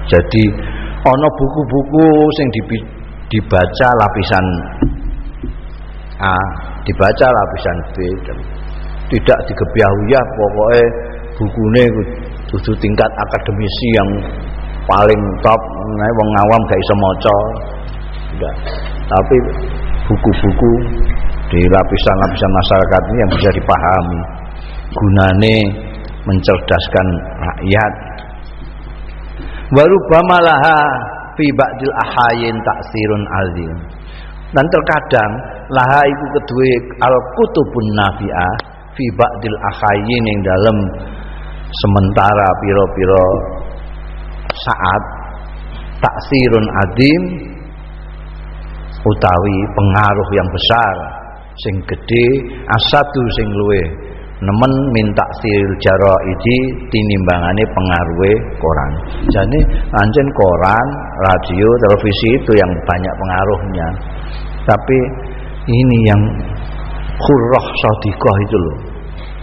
Jadi ana buku-buku sing dibaca lapisan A dibaca lapisan B tidak digebyah pokoknya bukune kudu tingkat akademisi yang paling top. Nah wong awam gak iso maca. Enggak. Tapi buku-buku di lapisan-lapisan masyarakat ini yang bisa dipahami. Gunane mencerdaskan rakyat. Baru bamalaha fi ba'dil ahayin taksirun azim. Dan terkadang laha itu kedua al kutubun nafi'ah fi ba'dil ahayin yang dalam sementara piro-piro saat taksirun adim utawi pengaruh yang besar sing gede asatu sing luwe. Nemen minta siril jaro iki tinimbangane pengaruhe koran. Jadi anjen koran radio televisi itu yang banyak pengaruhnya. Tapi ini yang khurrah sodikoh itu loh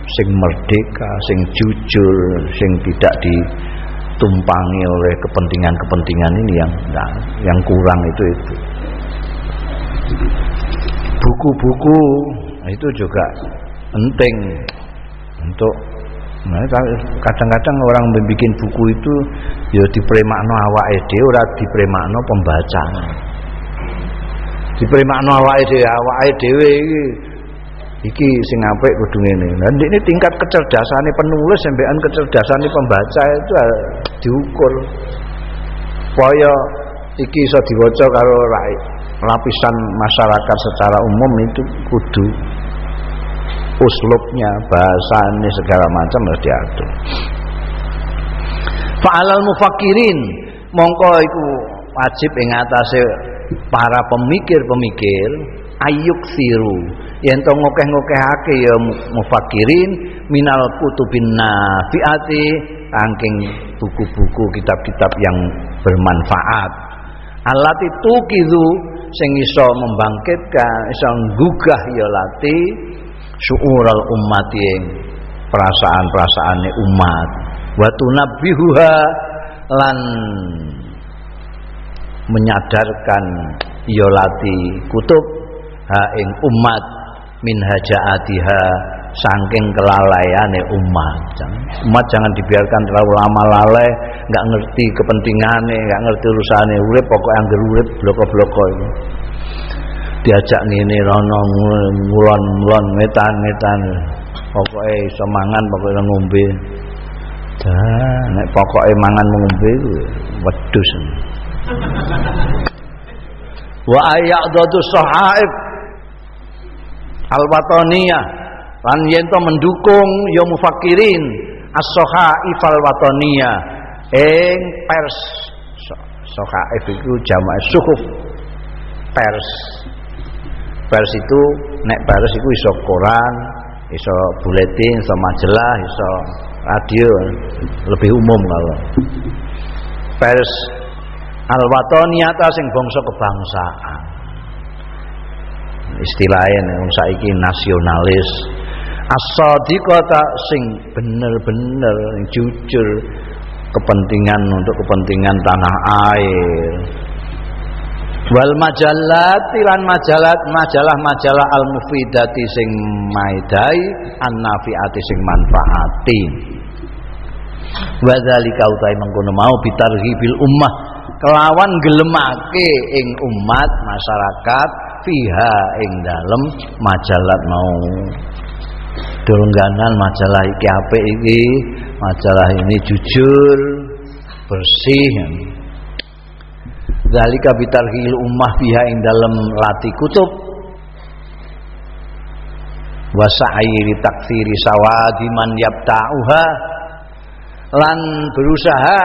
sing merdeka sing jujur sing tidak di tumpangi oleh kepentingan-kepentingan ini yang nah, yang kurang itu itu buku-buku itu juga penting untuk Nah, kadang-kadang orang membuat buku itu ya dipremakno awake dhewe ora dipremakno pembaca. Dipremakno awake dhewe, awake dhewe iki iki sing apik kudu ngene. Nah, ini tingkat kecerdasane penulis sampean kecerdasane pembaca itu diukur. Supaya iki iso diwaca karo lapisan masyarakat secara umum itu kudu uslubnya, bahasanya segala macam harus diatur. Fa'alal mufakirin mongko iku wajib ing atase para pemikir-pemikir ayuk siru yen to ngokeh-ngokehake ya mufakirin minal kutubin nafiati angking buku-buku kitab-kitab yang bermanfaat. Alati tukizu sing iso membangkitkan iso gugah ya lati umat yang perasaan-perasaane umat. Wa tunabbihuha lan menyadarkan yolati kutub ha ing umat min hajaatiha saking kelalaiane umat. Umat jangan dibiarkan terlalu lama lalai, nggak ngerti kepentingannya, nggak ngerti urusannya urip pokoknya angger urip bloko-bloko itu. Diajak ngene rono ngulon-ngulon ngetan-ngetan. Pokoknya semangan pokoknya ngombe. Dah, nek pokoknya mangan ngombe itu wedus. Wa ayyadatu sahaib al-wataniyah lan yen mendukung ya mufakirin. As-sahaif al-wataniyah ing pers. Sahaif itu jamaah suhuf. Pers. Pers itu nek pers itu iso koran iso buletin iso majalah iso radio lebih umum kalau. Pers. Al-wataniyata sing bangsa kebangsaan istilahnya wong saiki nasionalis. As-sadiqata sing bener-bener jujur kepentingan untuk kepentingan tanah air. Wal majalah tiran majalah majalah-majalah al mufidati sing maidai an nafiati sing manfaati. Wa dzalika utai mengkono mau bitarhibil ummah. Kelawan gelemake ing umat masyarakat fiha ing dalem majalah mau. Dolengganan majalah iki apik iki majalah ini jujur bersih. Dalika bitarhil ummah fiha ing dalem lati kutub. Wa sa'iri taksiri sawadi man yabta'uha. Lan berusaha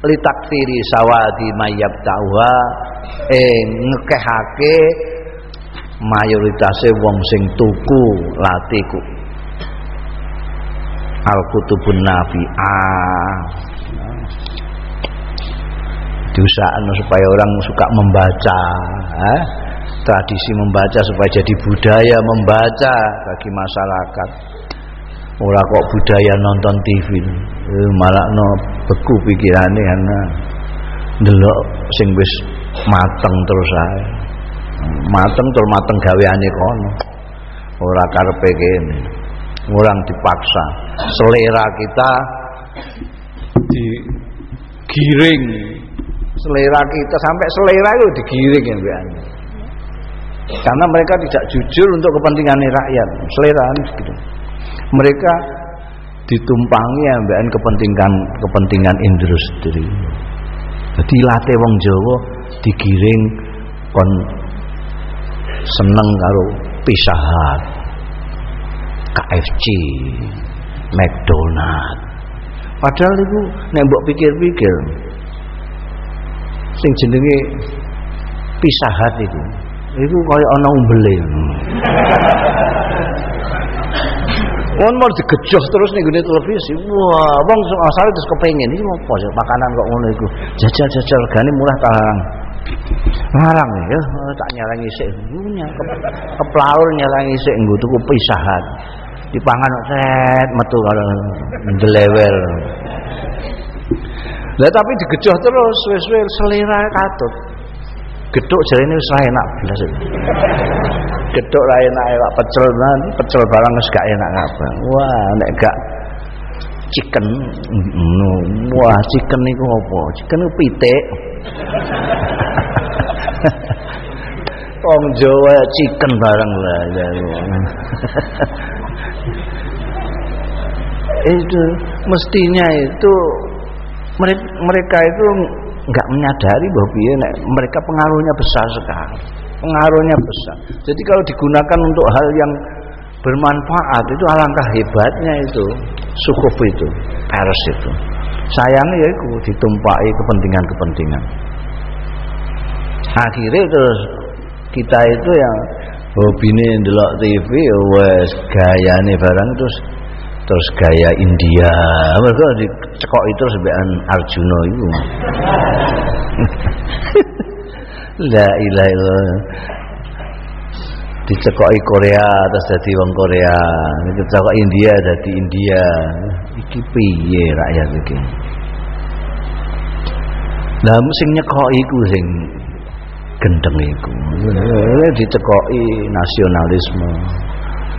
litaksiri sawadi mayab ta'uha eh ngekehake mayoritasnya wong sing tuku latiku al kutubun nafi'ah. Diusahakan supaya orang suka membaca eh? tradisi membaca supaya jadi budaya membaca bagi masyarakat. Ora kok budaya nonton TV malah no beku pikirane karena delok sing wis mateng terus ae. Mateng terus mateng gaweane kono. Ora karepe kene. Orang dipaksa. Selera kita digiring. Selera kita sampai selera itu digiring ya karena mereka tidak jujur untuk kepentingan rakyat. Selera gitu mereka ditumpangi ambekan kepentingan kepentingan industri. Jadi latih wong Jawa digiring kon seneng karo pisahat KFC McDonald. Padahal itu nek mbok pikir-pikir sing jenenge pisahat itu itu kaya ana umbele Wong mau digejoh terus nih gini televisi. Wah, wong asal terus kepengen iki apa sih makanan kok ngono iku. Jajal-jajal regane murah larang. Larang ya, tak nyalangi sik. Punya keplaur nyalangi sik nggo tuku pisahan. Dipangan set metu kalau ndelewel. Lah tapi digejoh terus suwe-suwe selera katut. Geduk jarene wis enak. Belas gedok ra enak ewak pecel pecel barang wis gak enak apa wah nek gak chicken wah chicken itu apa? Chicken itu pitik. Wong Jawa chicken bareng lah itu mestinya itu mereka itu nggak menyadari bahwa mereka pengaruhnya besar sekali. Pengaruhnya besar. Jadi kalau digunakan untuk hal yang bermanfaat itu alangkah hebatnya itu sukuf itu pers itu. Sayangnya ya itu ditumpai kepentingan-kepentingan. Akhirnya terus kita itu yang hobine ndelok TV wes gayane barang terus terus gaya India. Mereka dicekok itu sebagian Arjuna itu. La ilaha illallah. Dicekoki Korea terus jadi wong Korea. Dicekok India jadi India. Iki piye rakyat iki? Lah sing nyekok iku sing gendeng iku. Dicekoki nasionalisme.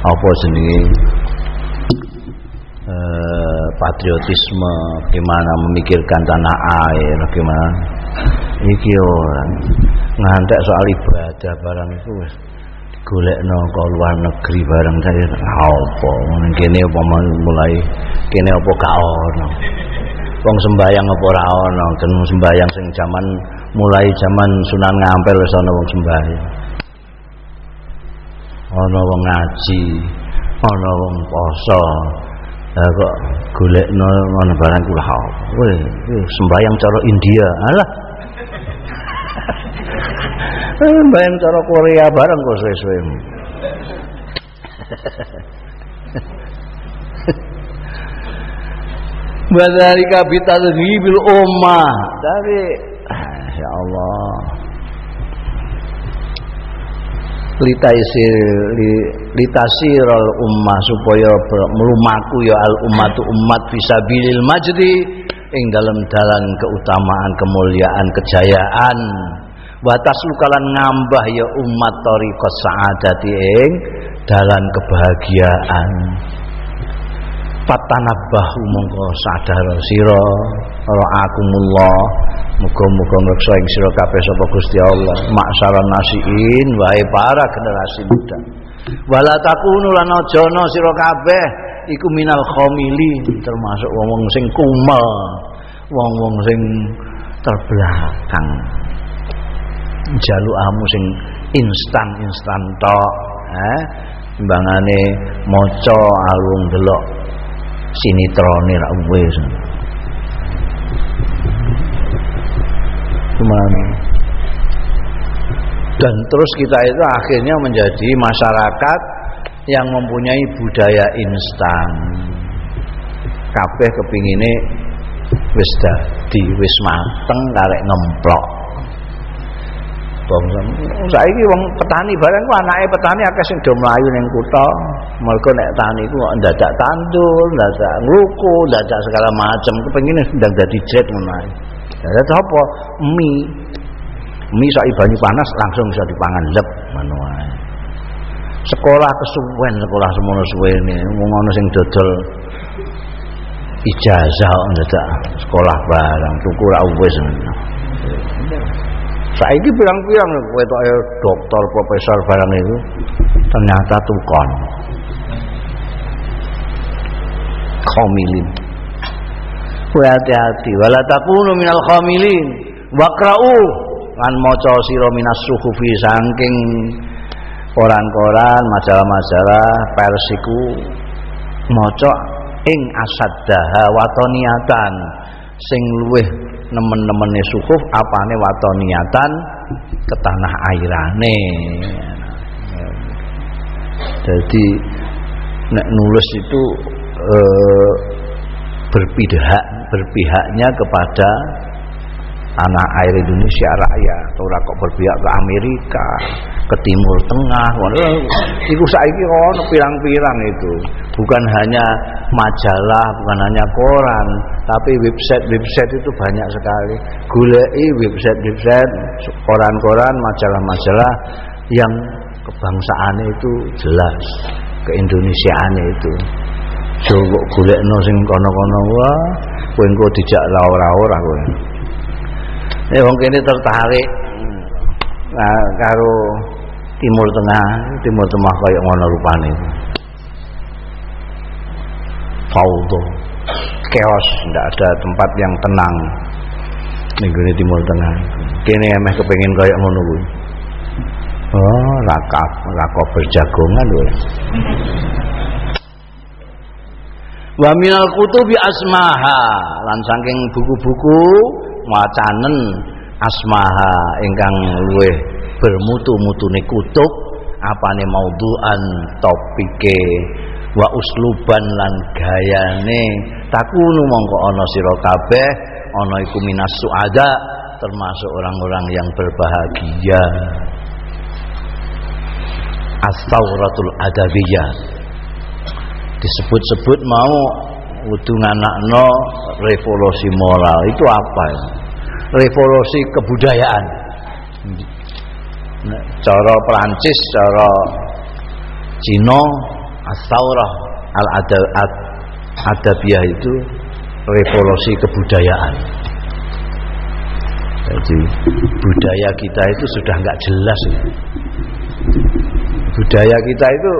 Apa jenenge eh, patriotisme gimana memikirkan tanah air gimana iki orang ngantek soal ibadah barang itu wis golekno ke luar negeri barang saya apa? Kene apa mulai kene apa gak ono? Wong sembayang apa ora ono? Ten sembayang sing zaman mulai zaman Sunan Ngampel wis ana wong sembayang ana wong ngaji ana wong poso lah kok golekno ngono barang kula? Weh sembayang cara India. Alah. Sembayang cara Korea bareng kok suwe-suwe Badalika bitadhibil ummah. Dari ya Allah litaisir li, litasirul ummah supaya melumaku ya al ummatu umat fisabilil majdi ing dalam dalan keutamaan kemuliaan kejayaan. Batas lukalan ngambah ya umat tariqat saadati ing dalan kebahagiaan. Fatanabbahu mongko sadar sira ra'akumullah. Muga-muga ngreksa ing sira kabeh sapa Gusti Allah. Maksaran nasiin wae para generasi muda. Wala takunu lan aja ana sira kabeh iku minal khamili termasuk wong-wong sing kumel wong-wong sing terbelakang. Jalukamu sing instan-instan tok eh? Timbangane maca alung delok sinitrone ra wis Gimana? Dan terus kita itu akhirnya menjadi masyarakat yang mempunyai budaya instan. Kabeh kepingine wis dadi wis mateng karek ngemplok. Saiki wong petani bareng ku anake petani akeh sing do mlayu ning kutha. Mergo nek tani ku ndadak tandur, ndadak ngluku, ndadak segala macam kepengine ndang dadi jet ngono Dadi apa? Mie. Mie sak banyu panas langsung bisa dipangan lep ngono. Sekolah kesuwen sekolah semono suwene wong ana sing dodol ijazah ndadak sekolah barang tuku ra wis saiki pirang-pirang wetoke dokter profesor barang itu ternyata tukon komilin Kowe hati-hati. Wala takunu minal khamilin. Waqra'u lan maca sira minas suhufi saking koran-koran majalah-majalah persiku maca ing asaddaha watoniatan sing luweh nemen-nemene suhuf apane watoniatan ke tanah airane. Jadi nek nulis itu e, berpihak berpihaknya kepada tanah air Indonesia raya. Atau kok berpihak ke Amerika ke Timur Tengah. Itu saiki ono pirang-pirang itu. Bukan hanya majalah bukan hanya koran tapi website-website itu banyak sekali. Gulai website-website koran-koran majalah-majalah yang kebangsaan itu jelas keindonesiaan itu Coba golekno sing kono-kono wah, kowe engko dijak laur-laur aku. Eh wong kene tertarik nah, karo Timur Tengah, Timur Tengah kaya ngono rupane. Faudo, chaos, tidak ada tempat yang tenang. Ning Timur Tengah. Kene emeh kepengin kaya ngono kuwi. Oh, rakap, rakop berjagongan lho. Wa minal kutubi asmaha. Lan saking buku-buku wacanen asmaha ingkang luweh bermutu-mutune kutub apane maudhu'an topike wa usluban lan gayane. Takunu mongko ana sira kabeh ana iku minas suada termasuk orang-orang yang berbahagia. As-sauratul adabiyah disebut-sebut mau kudu nganakno revolusi moral. Itu apa ya? revolusi kebudayaan. Cara Perancis cara Cina as-saurah al-adabiyah itu revolusi kebudayaan. Jadi budaya kita itu sudah nggak jelas. Budaya kita itu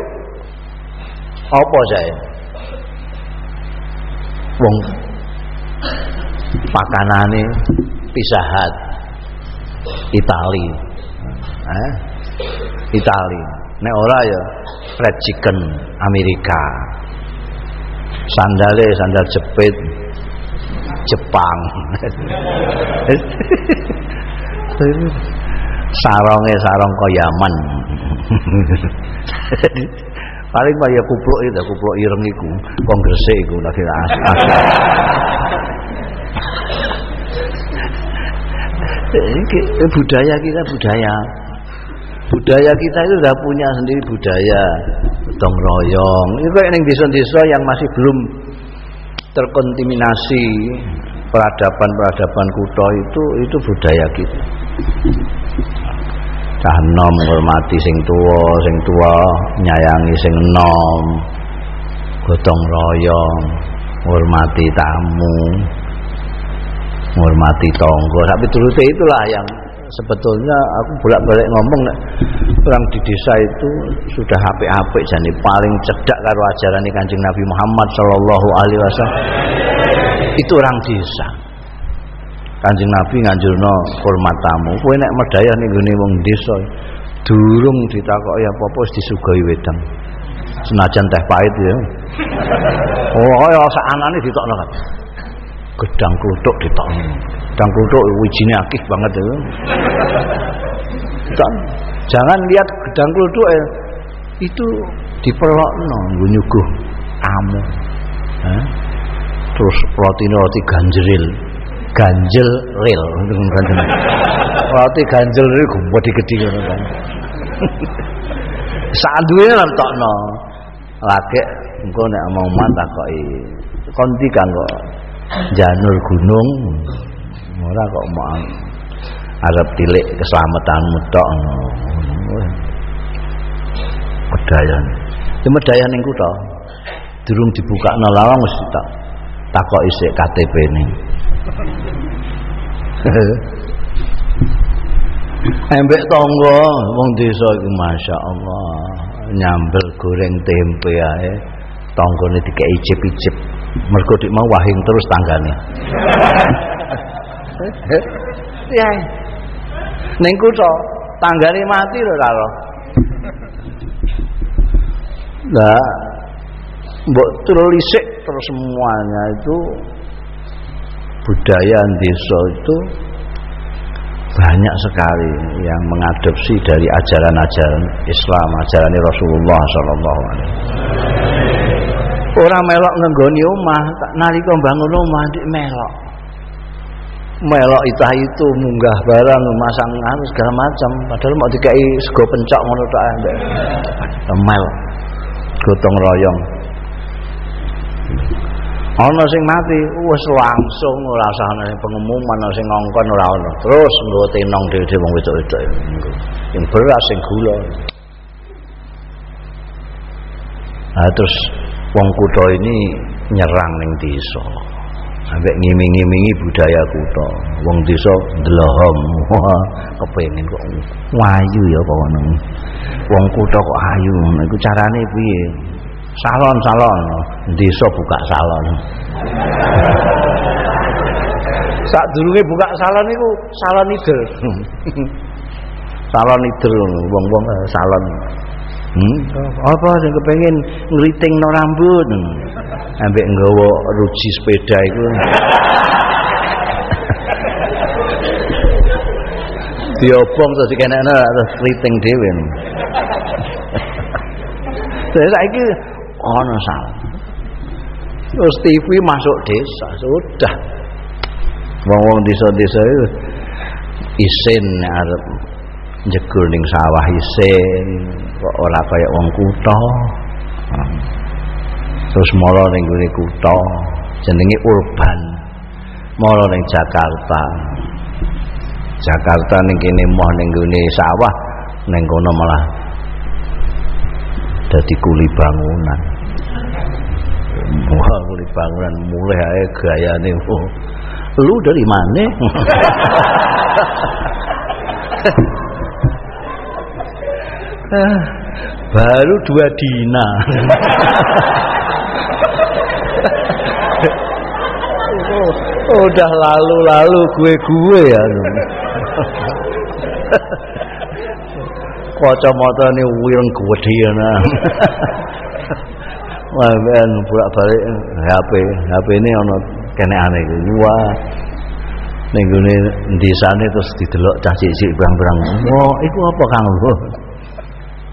apa saya? Wong pakanane pisahat. Itali. Eh? Itali. Nek ora ya fried chicken Amerika. Sandale sandal jepit. Jepang. Sarongnya sarong koyaman paling kaya kupluk itu kupluk ireng iku. Kongrese iku lagi asli budaya kita budaya. Budaya kita itu sudah punya sendiri budaya. Gotong royong. Itu kayak yang desa-desa yang masih belum terkontaminasi peradaban-peradaban kuto itu itu budaya kita cah nom menghormati sing tua sing tua nyayangi sing nom. Gotong royong menghormati tamu menghormati tonggo. Tapi turute itulah yang sebetulnya aku bolak-balik ngomong orang di desa itu sudah apik-apik jadi paling cedak karo ajaran Kanjeng Nabi Muhammad sallallahu alaihi wasallam. Itu orang desa Kanjeng Nabi nganjurno hormat tamu kowe nek medayah ning gone wong desa durung ditakoki apa-apa wis disugoi wedang. Senajan teh pahit ya. Oh kaya sak anane ditokno kan. Gedang kluthuk ditokno. Gedang kluthuk wijine akeh banget ya. Jangan lihat gedang kluthuk ya. itu dipelokno nggo nyuguh amu. Eh? terus roti roti ganjril ganjel ril. Roti ganjel ril gede ngono kan. Saat duwe lan tokno lagi engko nek mau mata kok konti kan kok janur gunung. Ora kok mau arep tilik keselamatanmu tok medayan. Ya medayan ning kutha durung dibukakno lawang mesti tak takok isik KTP ning Embek tonggo wong desa iku masyaallah nyambel goreng tempe ae. Tanggane dikeki icip-icip mergo dik mau wahing terus tanggane. Ya ning kutha tanggane mati lho karo lah mbok telisik terus semuanya itu budaya desa itu banyak sekali yang mengadopsi dari ajaran-ajaran Islam, ajaran Rasulullah sallallahu alaihi Orang melok ngenggoni omah, nalika bangun omah dik melok. Melok itu itu munggah barang, masang anu segala macam, padahal mau dikai sego pencok ngono tok Mel. Gotong royong ana sing mati wis langsung ora usah ana pengumuman ana sing ngongkon ora ana. Terus nggo tenong dhewe wong wedok-wedok. Sing beras sing gula. Nah, terus wong kutha ini nyerang ning desa. Sampai ngiming-ngimingi budaya kutha. Wong desa ndlohom wah kepengin kok wayu ya kok ngono wong kutha kok ayu. Iku carane piye salon salon desa buka salon. Sak durunge buka salon iku salon idul salon idul wong-wong eh, salon. Hmm? apa sing kepengin ngriting no rambut? Ambek nggawa ruji sepeda iku. Diobong terus dikenekno terus ngriting dhewe. Saya saiki ana salon terus TV masuk desa sudah. Wong-wong desa-desa itu isin arep njegur ning sawah isin kok ora kaya wong kutha. Terus mara ning gone kutha jenenge urban. Mara ning Jakarta. Jakarta ning kene moh ning gone sawah ning kono malah dadi kuli bangunan wah kuli bangunan mulai ae gayane lu dari mana? Baru dua dina. Oh, udah lalu-lalu gue-gue ya. Kacamata ini wireng gede nah Wah, ben bolak-balik HP, HP ini ono kene aneh iki. Wah ning gone desane terus didelok cah cilik berang-berang oh iku apa Kang? Lho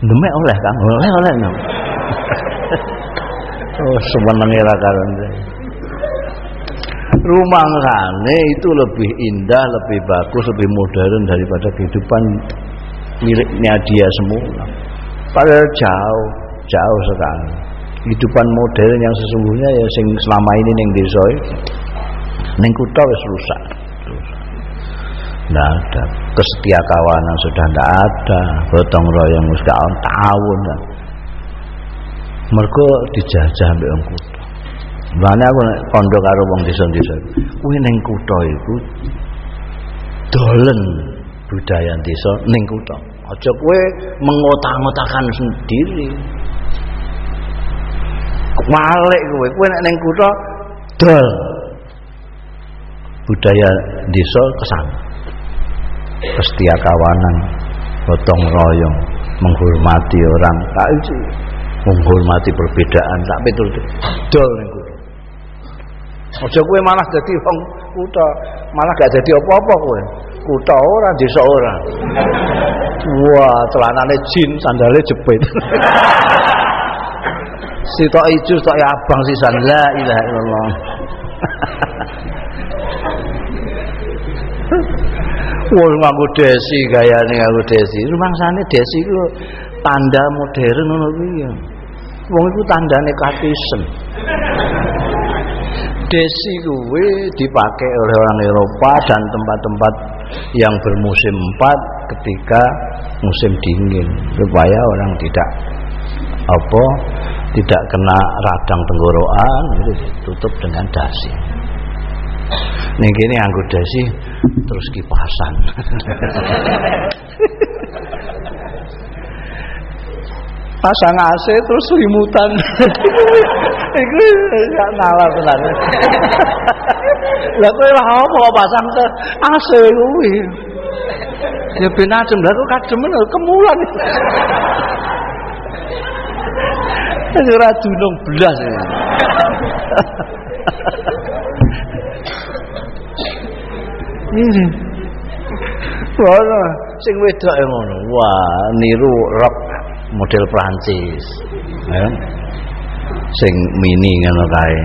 demek oleh Kang. Oleh oleh oh semenenge ra karon rumah sana itu lebih indah lebih bagus lebih modern daripada kehidupan miliknya dia semua. Padahal jauh jauh sekali kehidupan modern yang sesungguhnya ya sing selama ini ning desa ning kutha wis rusak. Tidak ada kesetia kawanan sudah tidak ada gotong royong wis tahun tahun kan. Mergo dijajah mbek wong kutha. Aku nek kondo karo wong desa-desa kuwi ning kutha dolen budaya desa ning kutha. Aja kowe mengotak-ngotakan sendiri walik kowe. Kowe nek ning kutha dol. Budaya desa kesan setia kawanan gotong royong menghormati orang. Menghormati perbedaan tak betul. Dol ning kutha. Aja kowe malah dadi wong kutha malah gak dadi apa-apa kowe. Kutha ora desa ora. Wah celanane jin sandale jepit sitok ijo sitok abang sisan la ilaha illallah Wah nganggo desi gayane nganggo desi. Rumangsane desi ku tanda modern ngono kuwi ya. Wong iku tandane katisen. Desi kuwi dipakai oleh orang Eropa dan tempat-tempat yang bermusim empat ketika musim dingin supaya orang tidak apa tidak kena radang tenggorokan itu ditutup dengan dasi. Nih gini anggur dasi terus kipasan. Pasang AC terus selimutan itu gak nalar tenan lah kowe lah apa pasang AC kuwi ya ben adem kok kemulan ora dunung blas ini Wah, sing wedok e ngono. Wah, niru rock model Prancis. Ya. Sing mini ngono kae.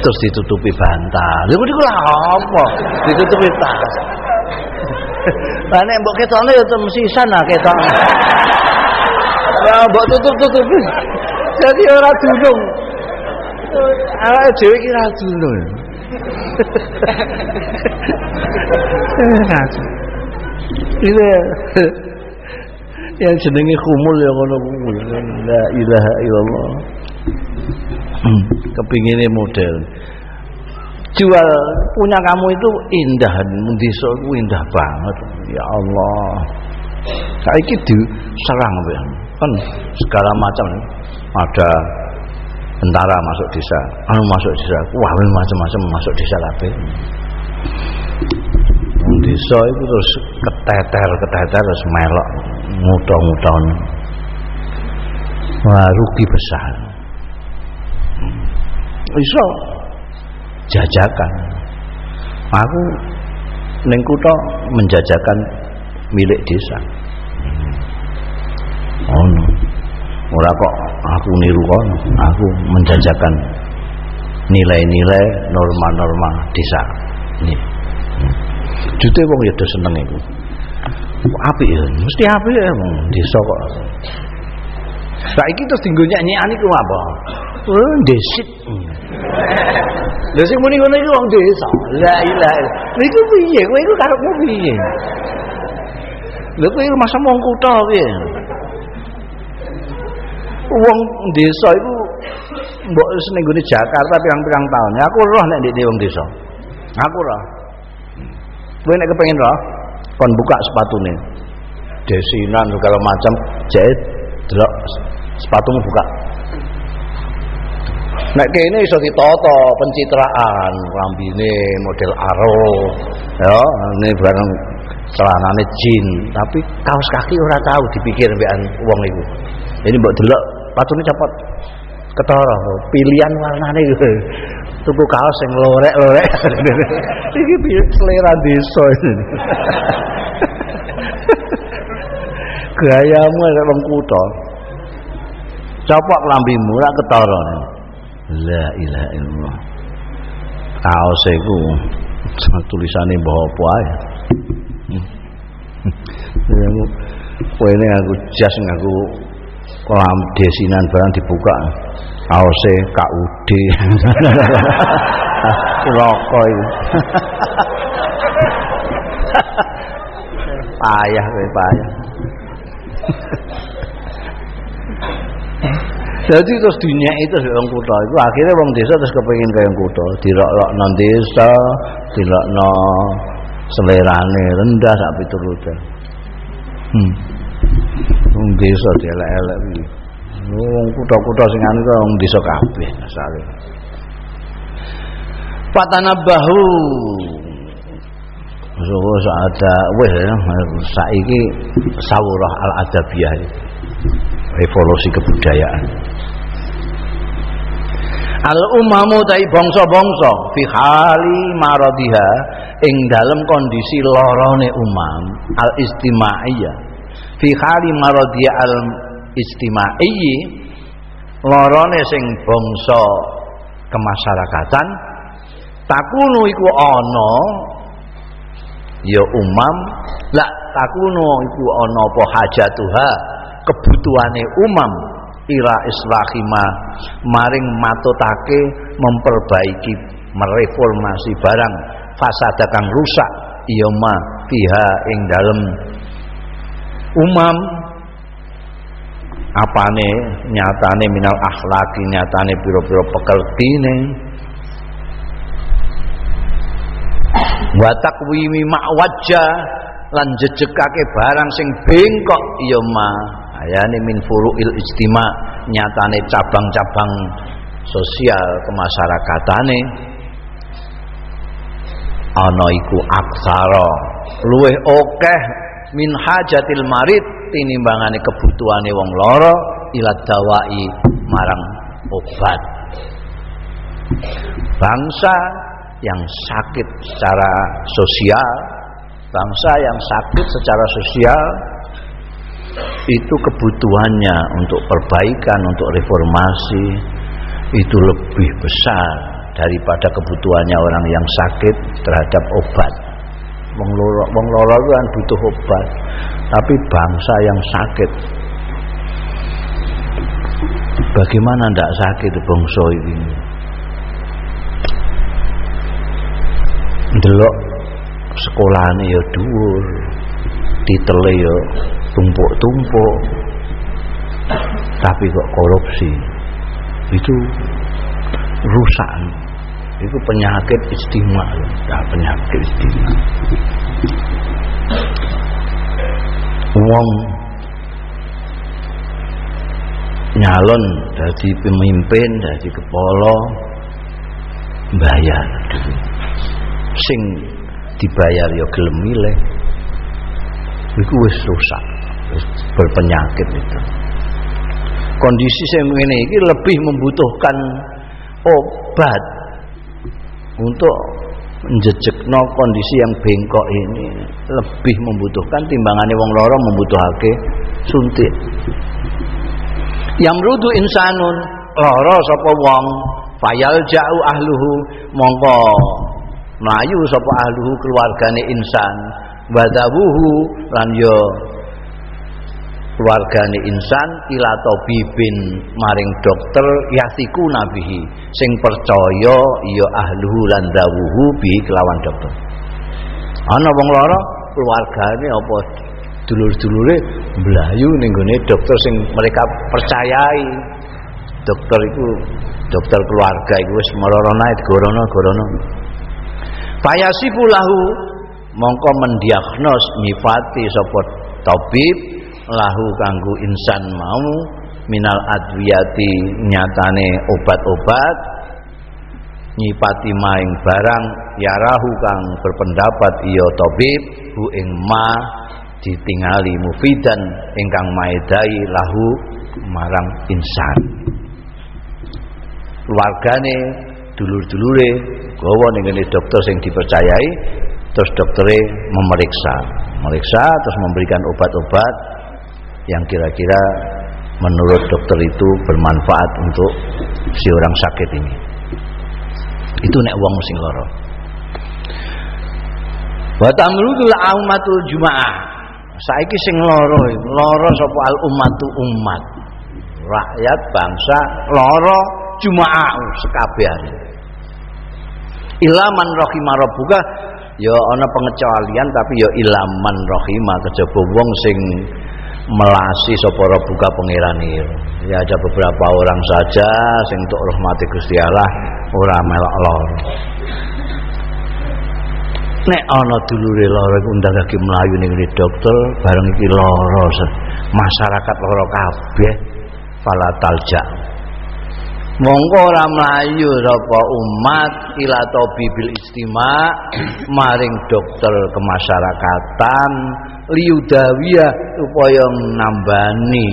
Terus ditutupi bantal. Lha niku lha apa? Ditutupi tas. Lah nek mbok ketone ya temsisan ah ketok. Ya mbok tutup-tutupi jadi orang dunung awak dhewe iki ra dunung ini yang jenenge kumul ya ngono kumul la ilaha illallah. Hmm, kepinginnya model. Jual punya kamu itu indah desa itu indah banget. Ya Allah. Saiki diserang kan segala macam ada tentara masuk desa. Anu masuk desa. Wah macam-macam masuk desa kabeh. Desa itu terus keteter keteter terus melok ngutang-ngutang. Wah rugi besar. Iso jajakan. Aku ning kutha menjajakan milik desa. Oh no. Ora kok aku niru kono aku menjajakan nilai-nilai norma-norma desa ini jute wong ya seneng iku apik ya mesti apik ya wong desa kok saiki terus dinggo nyanyian iku apa oh desit Lha sing muni ngono iku wong desa. La ilaha illallah. Iku piye? Kowe iku karepmu piye? Lha kowe masa wong kutha piye? Wong desa iku mbok seneng gone Jakarta pirang-pirang tahun. Aku roh nek ndek wong desa. Aku roh. Kowe nek kepengin roh, kon buka sepatune. Desinan segala macam jahit delok sepatumu buka Nek kene iso ditata pencitraan, rambine model aro. Ya, ini barang celanane jin, tapi kaos kaki ora tahu dipikir mbekan wong iku. Ini mbok delok patune cepot ketara pilihan warnane iku. Tuku kaos sing lorek-lorek. Iki selera desa ini. Gayamu nek wong kutha. Copok lambimu ora ketara. La ilaha illallah. Kaos iku tulisane mbah apa ae. Kowe aku jas ngaku kolam desinan barang dibuka. Kaose KUD. Rokok payah kowe payah. Jadi terus dunia itu wong kutha itu akhirnya wong desa terus kepengin kaya kutha, dirok-rok nang desa, dilokno selerane rendah sak piturute. Hmm. Wong desa dielek-elek iki. Wong kutha-kutha sing anu wong desa kabeh asale. Fatanabahu So, ada weh saiki sawurah al adabiyah revolusi kebudayaan al umamu tai bangsa-bangsa fi hali maradiha ing dalam kondisi lorone umam al istimaiyah fi hali maradiha al istimaiyi lorone sing bangsa kemasyarakatan takunu iku ana ya umam la takunu iku ana apa hajatuha kebutuhane umam ila islahima maring matutake memperbaiki mereformasi barang fasada kang rusak iya ma fiha ing dalem umam. Apane nyatane minal akhlaki nyatane pira-pira pekeltine wa takwimi ma'wajja lan jejekake barang sing bengkok iya ma. Ayane min furu'il ijtima nyatane cabang-cabang sosial kemasyarakatane. Ana iku aksara. Luweh akeh min hajatil marid tinimbangane kebutuhane wong lara ila dawai marang obat bangsa yang sakit secara sosial bangsa yang sakit secara sosial itu kebutuhannya untuk perbaikan, untuk reformasi itu lebih besar daripada kebutuhannya orang yang sakit terhadap obat. Wong loro, wong loro kan butuh obat, tapi bangsa yang sakit. Bagaimana ndak sakit bangsa ini? Delok sekolahane ya dhuwur, titele ya tumpuk-tumpuk. Tapi kok korupsi? Itu rusak itu penyakit istimewa nah, penyakit istimewa wong nyalon dari pemimpin dari kepala bayar sing dibayar ya gelem milih. Iku wis rusak. Berpenyakit itu. Kondisi yang ini ini lebih membutuhkan obat untuk menjejekno kondisi yang bengkok ini lebih membutuhkan timbangannya wong loro membutuhake suntik. Yang rudu insanun loro sapa wong fayal jauh ahluhu mongko melayu sapa ahluhu keluargane insan wadawuhu lan yo keluargane insan ila tabibin maring dokter yasiku nabihi. Sing percaya ya ahluhu lan dawuhu bi kelawan dokter. Ana wong lara keluargane apa dulur-dulure mlayu ning gone dokter sing mereka percayai. Dokter itu dokter keluarga itu wis marana digorono gorono. Fayasifu lahu mongko mendiagnos nyifati sapa tabib lahu kanggo insan mau minal adwiyati nyatane obat-obat nyipati maing barang yarahu kang berpendapat iya tabib hu ing ma ditingali mufidan ingkang maedai lahu marang insan. Keluargane dulur-dulure gawa ning dokter sing dipercayai terus doktere memeriksa. Memeriksa terus memberikan obat-obat yang kira-kira menurut dokter itu bermanfaat untuk si orang sakit ini. Itu nek wong sing lara. Wa tamrudul ummatul jumaah. Saiki sing lara lara sapa al ummatu umat rakyat bangsa lara jumaah sekabehane ilaman rahimah rabbuka. Ya ana pengecualian tapi ya ilaman rahimah. Kejaba wong sing melasi soporo buka pengirani ya ada beberapa orang saja sing untuk rahmati Gusti Allah ora melok lor. Nek ana dulure lara undang lagi melayu ning dokter bareng iki lara masyarakat lara kabeh fala talja monggo ora mlayu sapa umat ila tabibil istima maring dokter kemasyarakatan liudawiya supaya nambani.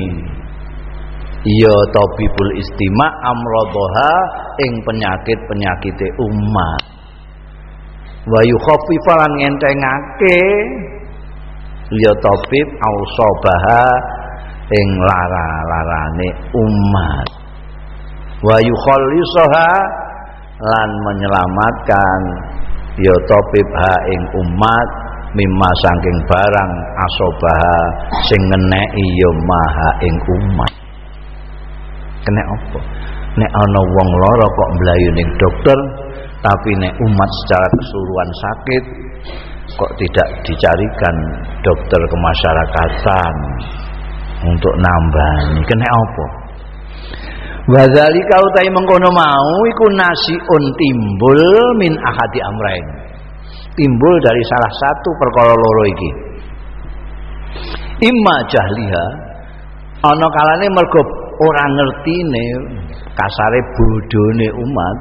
Ya tabibul istima amradha ing penyakit-penyakite umat. Wa yukhaffifa lan ngentengake. Ya tabib ausabaha ing lara-larane umat wa yukhallisaha lan menyelamatkan. Ya tabib ha ing umat mimma saking barang asobaha sing ngeneki ya maha ing umat. Kena apa? Nek ana wong lara kok mlayu ning dokter tapi nek umat secara keseluruhan sakit kok tidak dicarikan dokter kemasyarakatan untuk nambani. Kena apa Wadzalika utai mengkono mau iku nasiun timbul min ahadi amrain. Timbul dari salah satu perkara loro iki. Imma jahliha ana kalane mergo ora ngertine kasare bodone umat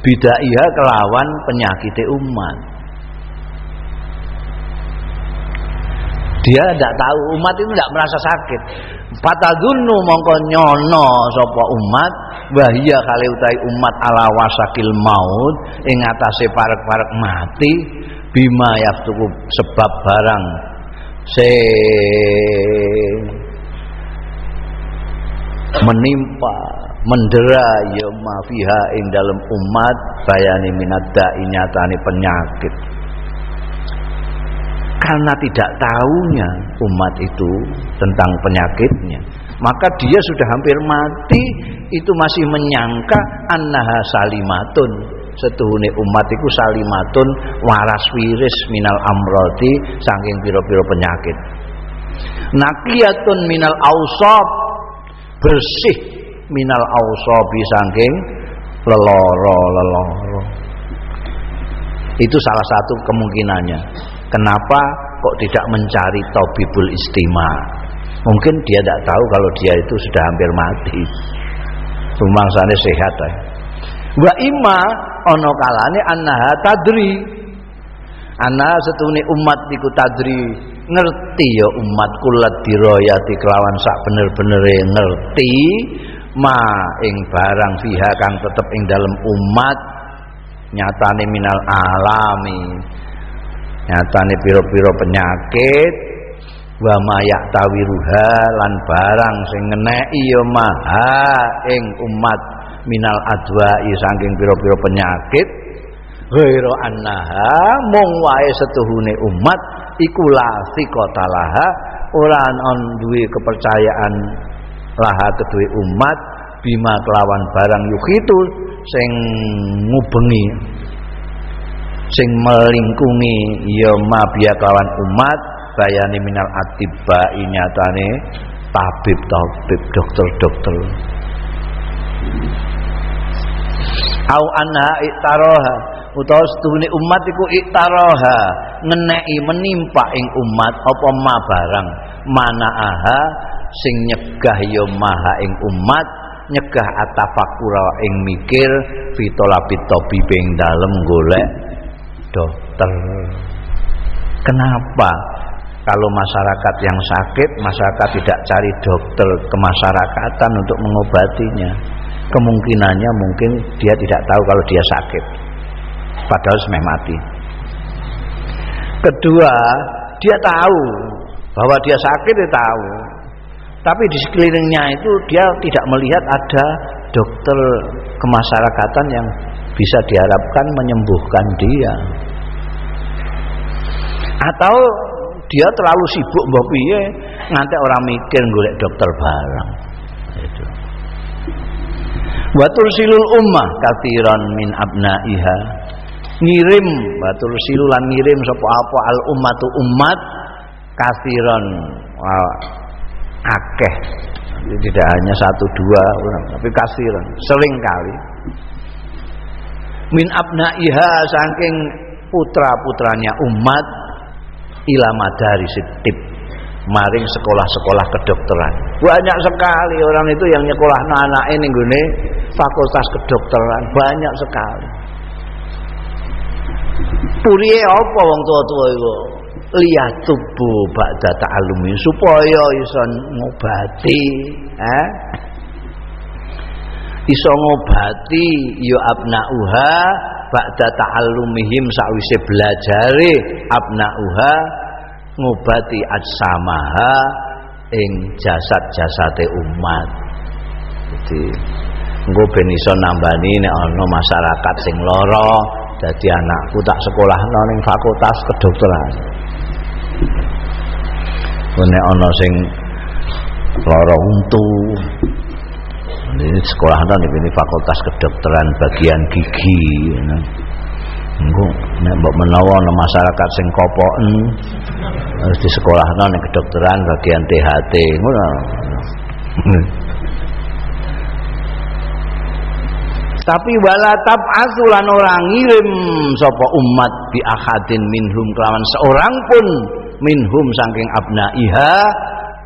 bidaiha kelawan penyakite umat. Dia tidak tahu umat itu tidak merasa sakit Fatadunnu mongko nyono sapa umat wahia kali utai umat ala wasakil maut ing atase parek-parek mati bima yaftuku sebab barang se menimpa mendera ya mafiha ing dalam umat bayani minadda inyatani penyakit karena tidak tahunya umat itu tentang penyakitnya. Maka dia sudah hampir mati itu masih menyangka annaha salimatun. Setuhune umat itu salimatun waras wiris minal amrodi saking piro-piro penyakit. Nakiyatun minal ausab bersih minal ausabi saking leloro leloro itu salah satu kemungkinannya kenapa kok tidak mencari tabibul istima? Mungkin dia tidak tahu kalau dia itu sudah hampir mati. Sana sehat ya. wa imma ono kalane annaha tadri. Ana setune umat iku tadri. Ngerti ya umat kulat diroyati kelawan sak bener-benere ngerti. Ma ing barang fiha kang tetep ing dalam umat nyatane minal alami nyatane piro-piro penyakit wa mayak tawiruha lan barang sing ngeneki ya maha ing umat minal adwa'i saking piro-piro penyakit. Ghairu annaha mung wae setuhune umat iku la siqatalaha ora on duwe kepercayaan laha kedue umat bima kelawan barang yukhitu sing ngubengi sing melingkungi ya mabia kelawan umat bayani minal atiba inyatane tabib tabib dokter-dokter. Au anha iktaroha utawa setuhune umat iku iktaroha ngeneki menimpa ing umat apa ma barang mana aha sing nyegah ya maha ing umat nyegah atafakura ing mikir fitolapit tobi ing dalem golek dokter. Kenapa? Kalau masyarakat yang sakit masyarakat tidak cari dokter kemasyarakatan untuk mengobatinya. Kemungkinannya mungkin dia tidak tahu kalau dia sakit. Padahal semai mati. Kedua dia tahu bahwa dia sakit dia tahu. Tapi di sekelilingnya itu dia tidak melihat ada dokter kemasyarakatan yang bisa diharapkan menyembuhkan dia. Atau dia terlalu sibuk mbok piye nganti orang mikir golek dokter barang. Itu. Wa tursilul ummah katiran min abnaiha. Ngirim wa tursilulan ngirim sapa apa? Al ummatu umat katiran akeh. Tidak hanya satu dua orang tapi kasiran sering kali min abnaiha saking putra-putranya umat ilama dari sitip maring sekolah-sekolah kedokteran. Banyak sekali orang itu yang nyekolah anak ini gune fakultas kedokteran banyak sekali. Puriye apa wong tua-tua itu lihat tubuh ba'da ta'alumi supaya iso ngobati eh iso ngobati ya abnauha ba'da ta'allumihim sakwise belajare abnauha ngobati ajsamaha ing jasad-jasate umat. Jadi engko ben iso nambani nek ana masyarakat sing lara dadi anakku tak sekolahno ning fakultas kedokteran. Nek ana sing lara untu ini sekolah ini fakultas kedokteran bagian gigi ya. Engko nek mbok menawa ana masyarakat sing kopoken harus di sekolah ning kedokteran bagian THT ngono. Tapi wala tab'atsu lan ora ngirim sapa umat bi ahadin minhum kelawan seorang pun minhum saking abnaiha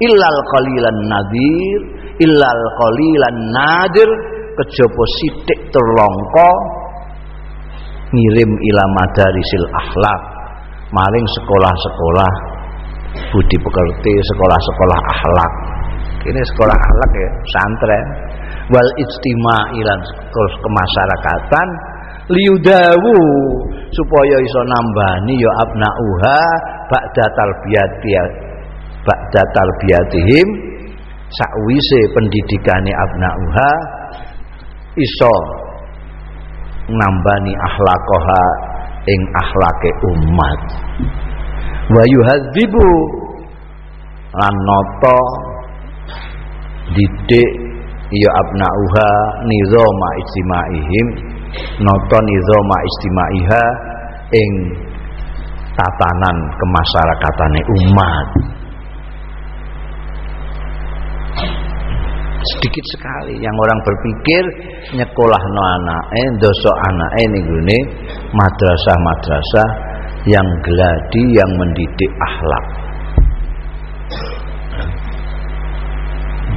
illal qalilan nadir illal qalilan nadir kejaba sithik terlongko ngirim ila madarisil akhlak. Maring sekolah-sekolah budi pekerti sekolah-sekolah akhlak. Ini sekolah akhlak ya santren wal ijtima ilan sekolah kemasyarakatan liudawu supaya iso nambani ya abnauha ba'da talbiyati ba'da talbiyatihim sakwise pendidikane abnauha iso nambani akhlakoha ing akhlake umat. Wa yuhadzibu lan nata didik ya abnauha nizama istimaihim nata nizama istimaiha ing tatanan kemasyarakatane umat sedikit sekali. Yang orang berpikir nyekolah no anak eh dosok anak eh ini madrasah-madrasah yang geladi yang mendidik akhlak.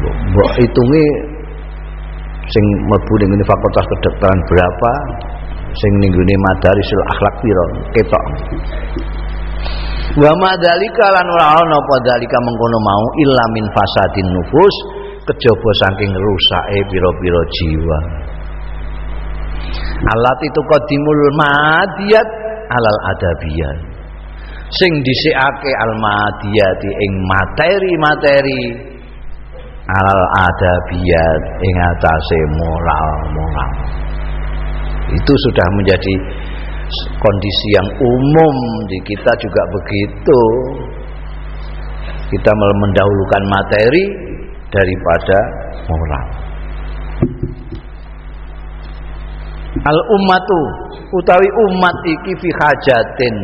Mbok hitungi sing mlebu ning fakultas kedokteran berapa sing ning gone madarisul akhlak piro? Ketok. Wa madzalika lan ora ana apa dalika mengkono mau illa min fasadin nufus kejaba saking rusake pira-pira jiwa. Alat itu qadimul madiyat alal adabiyat sing dhisikake al madiyati ing materi-materi alal adabiyat ing atase moral-moral. Itu sudah menjadi kondisi yang umum di kita juga begitu. Kita mendahulukan materi daripada moral al ummatu utawi umat iki fi hajatin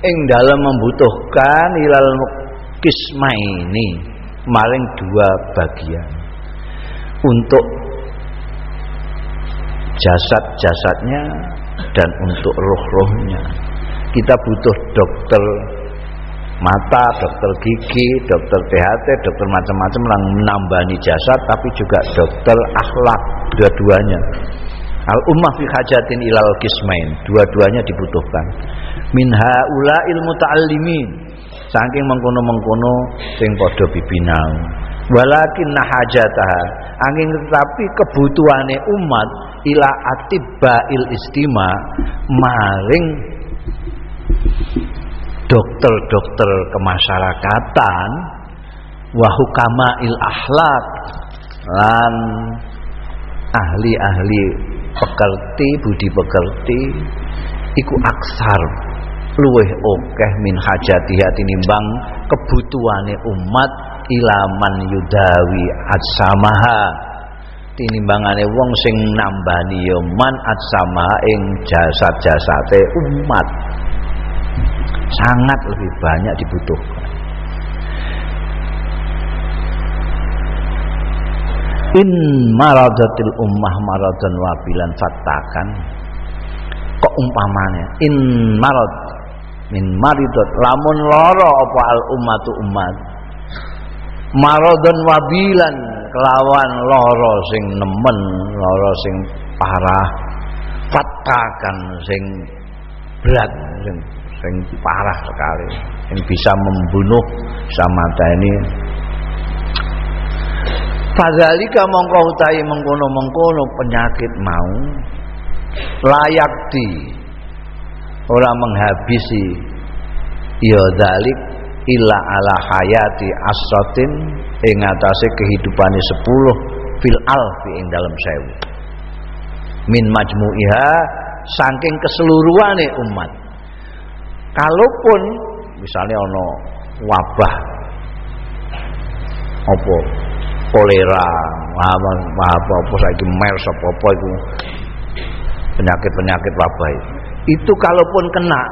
ing dalam membutuhkan ilal kismaini maring dua bagian untuk jasad-jasadnya dan untuk roh-rohnya. Kita butuh dokter mata, dokter gigi, dokter THT, dokter macam-macam yang menambani jasad tapi juga dokter akhlak dua-duanya. Al ummah fi hajatin ilal kismain, dua-duanya dibutuhkan. Minha ula ilmu ta'allimin. Saking mengkono-mengkono sing padha bibinau. Walakin nahajataha angin tetapi kebutuhane umat ila il istima maring dokter-dokter kemasyarakatan wahukama il akhlak lan ahli-ahli pekerti budi pekerti iku aksar luweh okeh min hajatiha tinimbang kebutuhane umat ilaman yudawi atsamaha tinimbangane wong sing nambani ya man sama ing jasad-jasate umat sangat lebih banyak dibutuhkan. In maradatil ummah maradan wabilan fatakan kok umpamanya? In marad min maridot. Lamun loro apa al ummatu umat maradon wabilan kelawan loro sing nemen loro sing parah. Fatakan sing berat sing sing parah sekali. Yang bisa membunuh sama ini Fadzalika mongko utahi mengkono-mengkono penyakit mau. Layak di. Orang menghabisi. Ya dalik illa ala hayati asatin ing atase kehidupane 10 fil alfi ing dalam sewu. Min majmu'iha saking keseluruhane umat kalaupun misalnya ono wabah apa kolera apa apa apa saiki MERS apa apa itu penyakit-penyakit wabah itu. itu kalaupun kena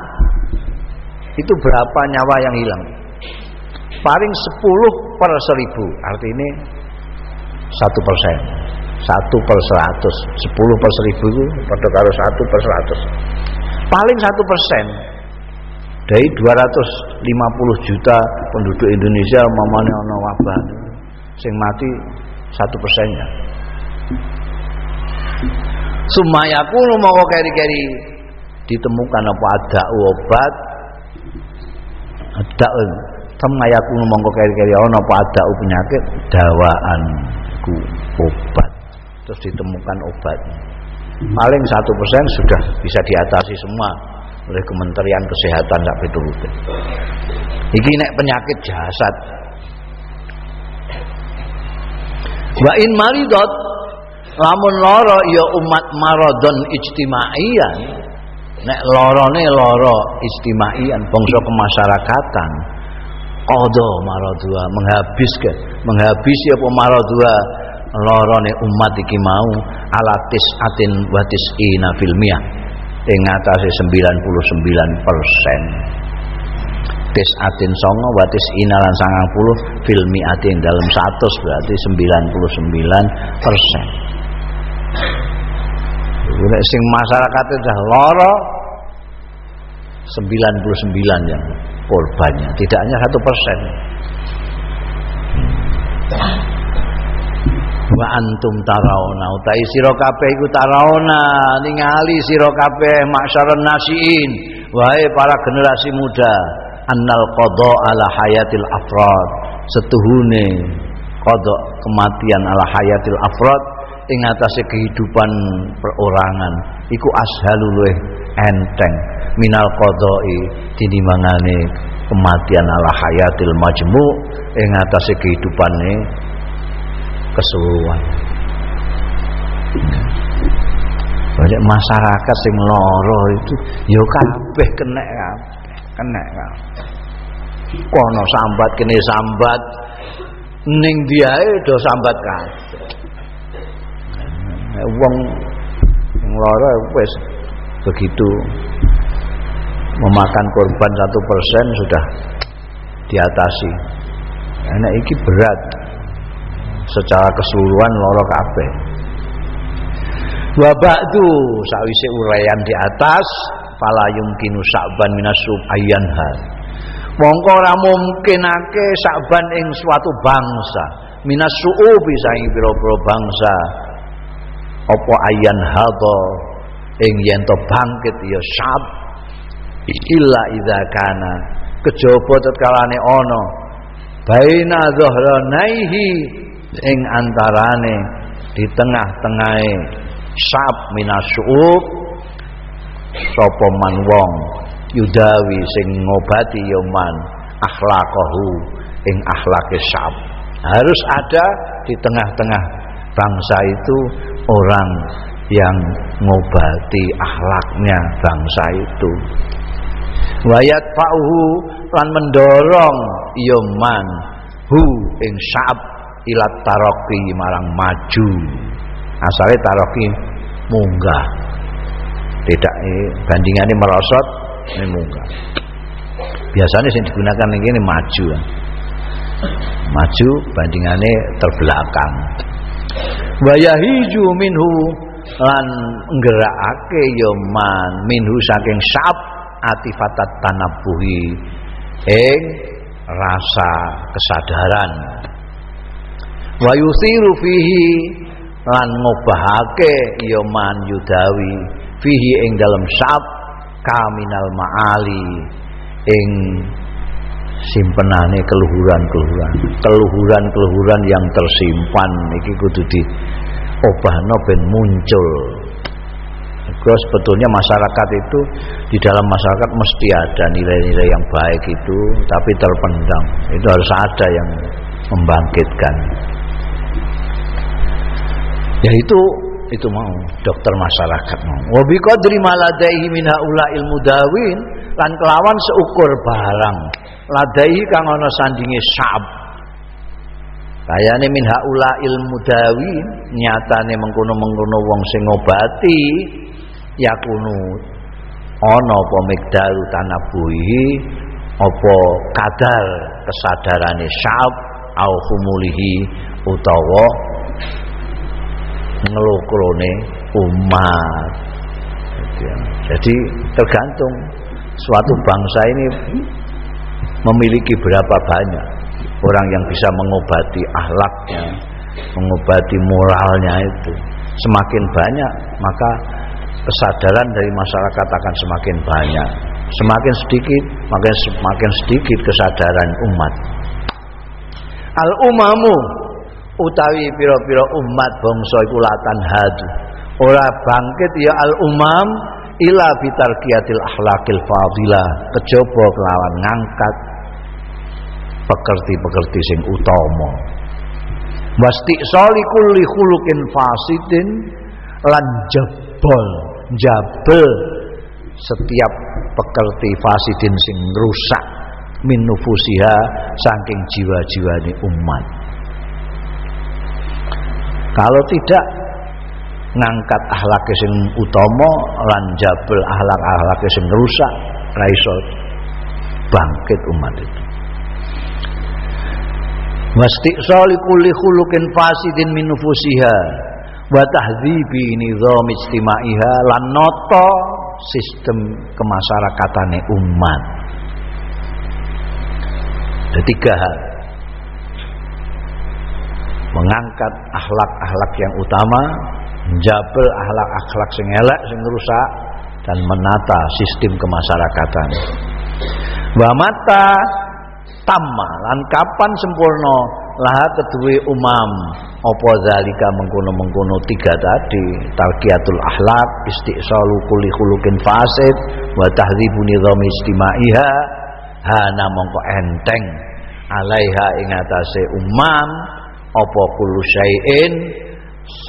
itu berapa nyawa yang hilang? Paling 10 per 1000 artinya satu persen. Satu per seratus. Sepuluh per seribu itu pada karo satu per seratus. Paling satu persen dari 250 juta penduduk Indonesia mamanya ono wabah. Sing mati satu persennya sumayaku mau keri-keri. Ditemukan apa? Ada obat. Ada semayaku mongko keri-keri. Ana apa? Ada penyakit. Dawaanku obat. Terus ditemukan obat. Paling satu persen sudah bisa diatasi semua oleh Kementerian Kesehatan tak rutin iki nek penyakit jasad. Wa in maridot lamun loro ya umat maradon ijtimaian nek lorone loro ijtimaian bangsa kemasyarakatan qada maradua menghabiskan menghabisi apa maradua lorone umat iki mau alatis atin watis ina filmia ing atase 99% tis atin songo watis inalan sangang puluh filmi atin dalam satu berarti 99 persen. Sing masyarakat sudah loro 99 yang korbannya tidak hanya satu persen wa antum tarawna utai sira kabeh iku tarawna ningali sira kabeh masyarun nasiin. Wahai para generasi muda. Annal qada ala hayatil afrad. Setuhune qada kematian ala hayatil afrad ing atase kehidupan perorangan. Iku ashalu luweh enteng. Minal qada'i tinimangane kematian ala hayatil majmu ing atase kehidupane keseluruhan. Banyak masyarakat sing loro itu ya kabeh kena kabeh kena. Kabeh kono sambat kene sambat. Ning diae do sambat kabeh. Wong yang lara wis begitu memakan korban satu persen sudah diatasi. Enak iki berat secara keseluruhan loro kabeh. Wa ba'du sawise uraian di atas fala yumkinu sa'ban minasub ayyanha. Mongko ora mungkinake sa'ban ing suatu bangsa minasuubi saing pira-pira bangsa. Apa ayan hadha ing yen to bangkit ya syab. Illa idza kana. Kejaba tetkalane ana. Baina dhahranaihi ing antarane di tengah-tengahe syab minasyub sapa man wong yudawi sing ngobati ya man akhlaqahu ing akhlake syab harus ada di tengah-tengah bangsa itu orang yang ngobati akhlaknya bangsa itu. Wayat fa'uhu lan mendorong yoman hu ing sa'ab ilat taroki marang maju. Asalnya taroki munggah. Tidak eh, bandingannya merosot ini munggah. Biasanya yang digunakan ini maju maju bandingannya terbelakang. Wayahiju minhu lan nggerakake ya man minhu saking sab atifatat tanabuhi ing rasa kesadaran wa yusiru fihi lan ngobahake ya man yudawi fihi ing dalam sab kaminal maali ing simpenane keluhuran-keluhuran keluhuran-keluhuran yang tersimpan iki kudu di obahno ben muncul Terus sebetulnya masyarakat itu di dalam masyarakat mesti ada nilai-nilai yang baik itu, tapi terpendam. Itu harus ada yang membangkitkan. Ya itu itu mau. Dokter masyarakat mau. Wa biqadri maladaihi min haula ilmu dawin lan kelawan seukur barang. Ladaihi kang ana sandinge sab kayane ilmu dawi nyatane mengkono-mengkono wong sing ngobati. Yakunu ana apa migdaru tanabuhi? Apa kadar kesadarane sab au humulihi utawa ngelukrone umat jadi tergantung suatu bangsa ini memiliki berapa banyak orang yang bisa mengobati ahlaknya, mengobati moralnya itu. Semakin banyak, maka kesadaran dari masyarakat akan semakin banyak. Semakin sedikit, makin semakin sedikit kesadaran umat. Al umamu utawi pira-pira umat bangsa iku latan hadu. Ora bangkit ya al umam ila bitarkiyatil akhlakil fadilah. Kejaba kelawan ngangkat pekerti-pekerti sing utama. Wasti kulli khuluqin fasidin lan jebol jabel setiap pekerti fasidin sing rusak min nufusiha saking jiwa-jiwa umat kalau tidak ngangkat akhlak sing utama lan jabel akhlak-akhlak sing rusak ra iso bangkit umat itu wastiqsali kulli khuluqin fasidin min nufusiha wa tahdhibi nizam ijtimaiha lan nata sistem kemasyarakatane umat. Ada tiga hal. Mengangkat akhlak-akhlak yang utama, menjabel akhlak-akhlak sing elek sing rusak dan menata sistem kemasyarakatan. Wa mata tamma lan kapan sempurna laha kedue umam apa zalika mengkono-mengkono tiga tadi talqiyatul akhlak istiqsalu kulli khuluqin fasid wa tahdzibu nizami istimaiha hana mongko enteng alaiha ing atase umam apa kullu syai'in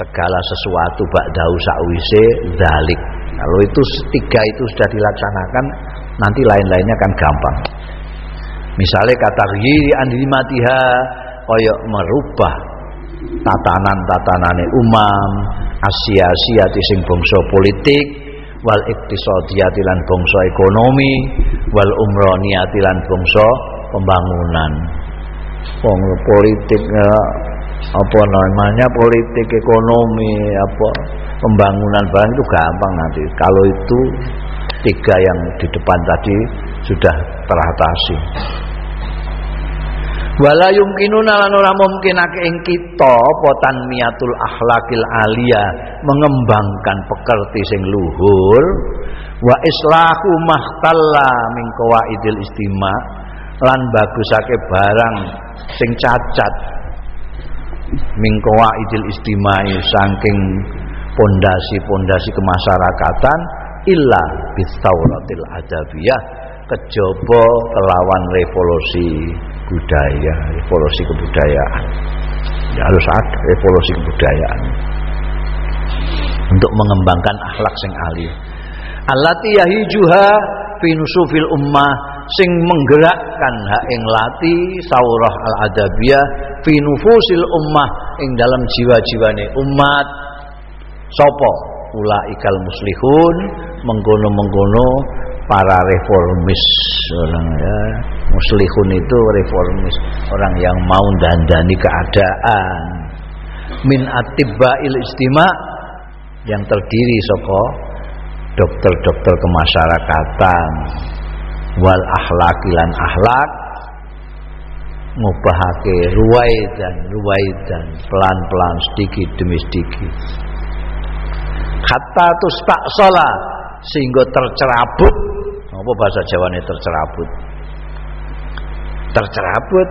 segala sesuatu ba'dau sakwise zalik kalau itu tiga itu sudah dilaksanakan nanti lain-lainnya kan gampang. Misalnya kata giri andimatiha koyok merubah tatanan-tatanane umam asia-asiati sing bangsa politik wal iktisadiyati lan bangsa ekonomi wal umroniyati lan bangsa pembangunan. Wong politik eh, apa namanya politik ekonomi apa? Pembangunan barang itu gampang nanti. Kalau itu tiga yang di depan tadi sudah teratasi. Wala yumkinuna lan ora mungkinake ing kita apa tanmiyatul akhlakil alia mengembangkan pekerti sing luhur. Wa islahu mahtalla min qawaidil istima lan bagusake barang sing cacat min qawaidil istimai saking pondasi-pondasi kemasyarakatan illa bistauratil adabiyah kejaba kelawan revolusi budaya, revolusi kebudayaan. Ya harus ada revolusi kebudayaan untuk mengembangkan akhlak sing alih. Allati yahijuha fi nusufil ummah sing menggerakkan hak ing lati saurah al adabiyah fi nufusil ummah ing dalam jiwa-jiwane umat. Sapa ulaikal muslihun mengkono-mengkono para reformis. Orang ya muslihun itu reformis. Orang yang mau dandani keadaan. Min il istima yang terdiri soko dokter-dokter kemasyarakatan wal akhlakilan akhlak ngubahake ruwai dan ruwai dan pelan-pelan sedikit demi sedikit. Kata tak sholat sehingga tercerabut. Apa bahasa Jawa ini tercerabut? Tercerabut.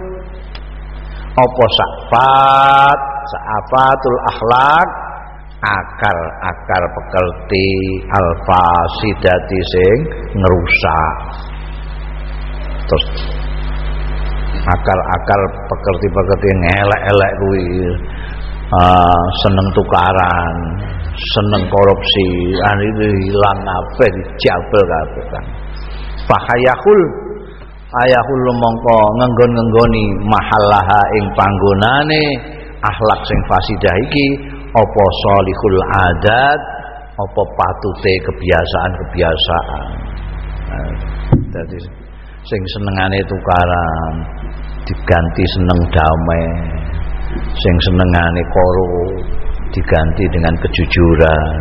Apa sakfat sa'afatul akhlak. Akar-akar pekerti alfasidati sing ngerusak terus akar-akar pekerti-pekerti ngelek-elek kuwi. Uh, seneng tukaran seneng korupsi an itu hilang apa dijabel kabeh kan fahayahul ayahul mongko ngenggon-ngenggoni mahallaha ing panggonane akhlak sing fasidah iki apa salihul adat apa patute kebiasaan-kebiasaan. Nah, jadi sing senengane tukaran diganti seneng damai. Sing senengane korup diganti dengan kejujuran.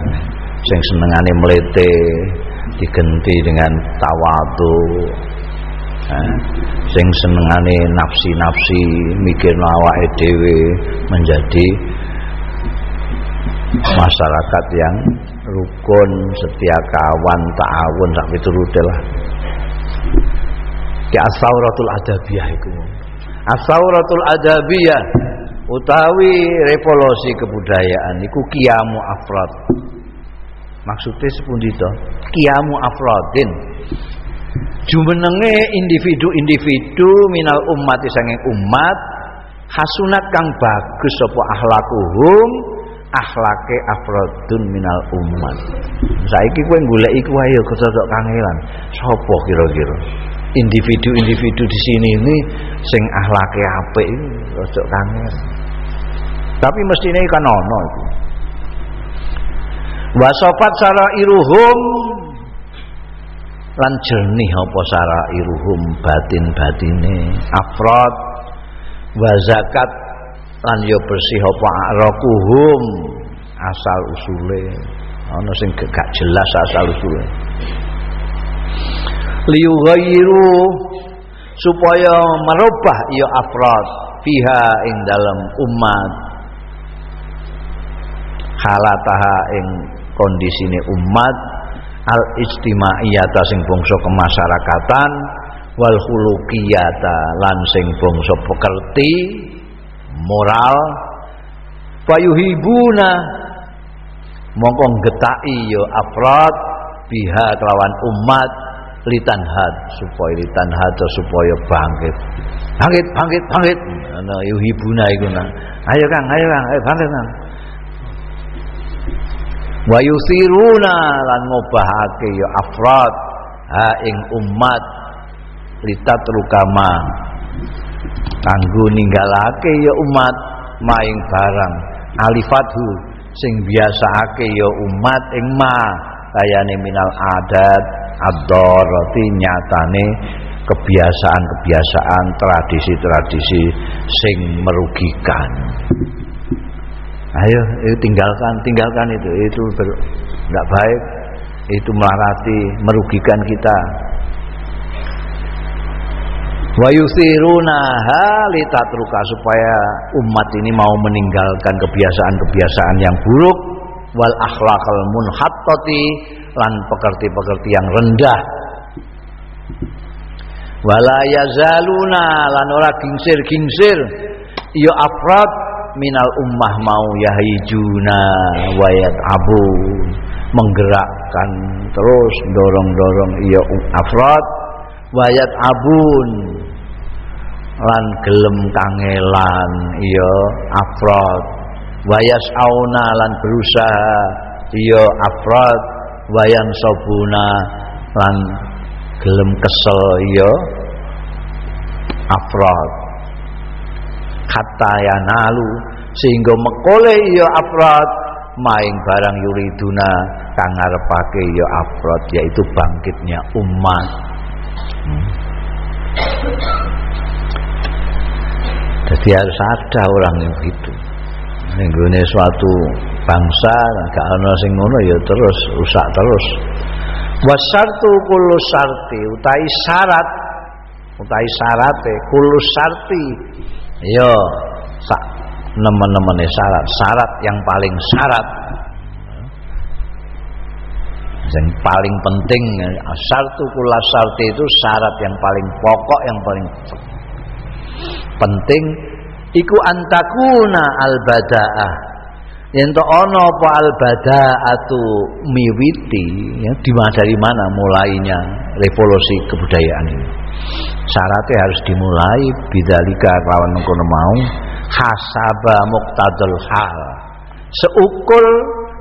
Sing senengane melete diganti dengan tawadu. Eh, sing senengane nafsi-nafsi mikir awake dhewe menjadi masyarakat yang rukun setia kawan ta'awun sak piturute lah ki asauratul adabiyah iku asauratul adabiyah utawi revolusi kebudayaan iku kiamu afrad. Maksudnya sepundi to? Kiamu afradin. Jumenenge individu-individu minal umat sanging umat hasunat kang bagus apa akhlakuhum akhlake afradun minal umat saiki kowe golek iku ayo kocok kangelan? Sapa kira-kira individu-individu di sini ini sing apik iki rada kangen. Tapi mestine kan ono iku. Wasofat iruhum lan jernih apa sarairuhum batin-batine. Afrod wa zakat lan yo bersih apa arakuhum asal usule. Ana sing gak jelas asal usule supaya merubah ya afrad fiha ing dalam umat. Halataha ing kondisine umat al istimaiyata sing bangsa kemasyarakatan wal khuluqiyata lan sing bangsa pekerti moral. Fayuhibuna mongko getaki ya afrad biha kelawan umat litanhat supaya litanhat supaya bangkit. Bangkit bangkit bangkit. Ana yuhibuna iku nang ayo Kang ayo Kang. Ayo bangkit Kang. Wa yusiruna lan ngobahake ya afrad ha ing umat. Litatrukama kanggo ninggalake ya umat maing barang. Alifathu sing biasaake ya umat ing ma. Kayane minal adat ad-darati nyatane kebiasaan-kebiasaan tradisi-tradisi sing merugikan. Ayo itu tinggalkan tinggalkan itu. Itu enggak baik. Itu melarati merugikan kita. Wa yusiruna litatruka supaya umat ini mau meninggalkan kebiasaan-kebiasaan yang buruk. Wal akhlaqal munhattati lan pekerti-pekerti yang rendah. Wala yazaluna lan ora gingsir-gingsir. Ya afrad minal ummah mau yahijuna wayat abu menggerakkan terus dorong-dorong iya afrad wayat abun lan gelem kangelan iya afrad. Wayas auna lan berusaha iya afrad wayan sobuna lan gelem kesel iya afrad kata yanalu sehingga mekole iya afrad maing barang yuriduna kang ngarepake ya afrad yaitu bangkitnya umat. Hmm. jadi harus ada orang yang begitu. Nenggone suatu bangsa gak ana sing ngono ya terus rusak terus. Wasartu kullu sarti utai syarat utai syarate kullu sarti ya sak nemen-nemene syarat syarat yang paling syarat. Yang paling penting sartu kula sarti itu syarat yang paling pokok yang paling penting. Iku antakuna albadaah yen to ana apa albadaatu miwiti ya dari mana? Mulainya revolusi kebudayaan ini. Syaratnya harus dimulai bidzalika lawan mengkono mau hasaba muqtadul hal. Seukur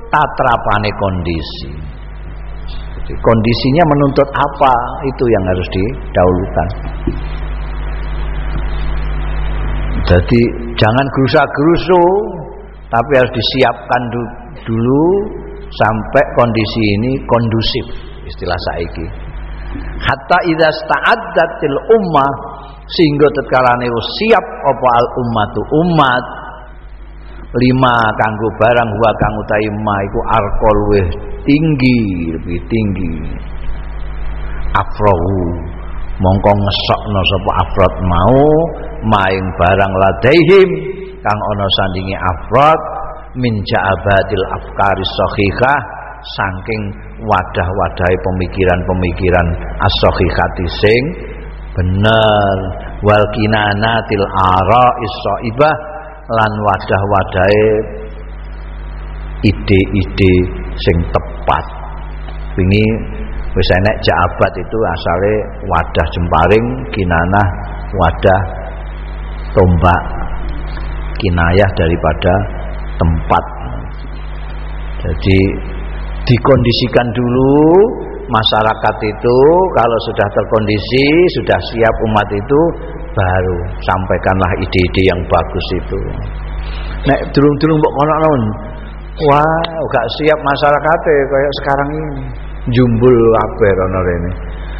tatrapane kondisi. Jadi, kondisinya menuntut apa? Itu yang harus didahulukan. Jadi jangan gerusa-gerusu tapi harus disiapkan dulu sampai kondisi ini kondusif istilah saiki. Hatta idza sta'addatil ummah sehingga tetkalane siap apa al ummatu? Umat lima kanggo barang wa kang utahe ma iku arqol tinggi lebih tinggi. Afrahu. Mongko ngesokno sapa afrod mau maing barang ladaihim kang ana sandingi afrod min ja'abatil afkari sahihah saking wadah-wadahe pemikiran-pemikiran as-sahihati sing bener wal kinanatil ara isaibah lan wadah-wadahe ide-ide sing tepat. Ini wis enek jabat itu asale wadah jemparing kinanah wadah tombak kinayah daripada tempat. Jadi dikondisikan dulu masyarakat itu. Kalau sudah terkondisi sudah siap umat itu baru sampaikanlah ide-ide yang bagus itu. Nek durung-durung mbok kono wah gak siap masyarakat kayak sekarang ini. Jumbul kabeh ana rene.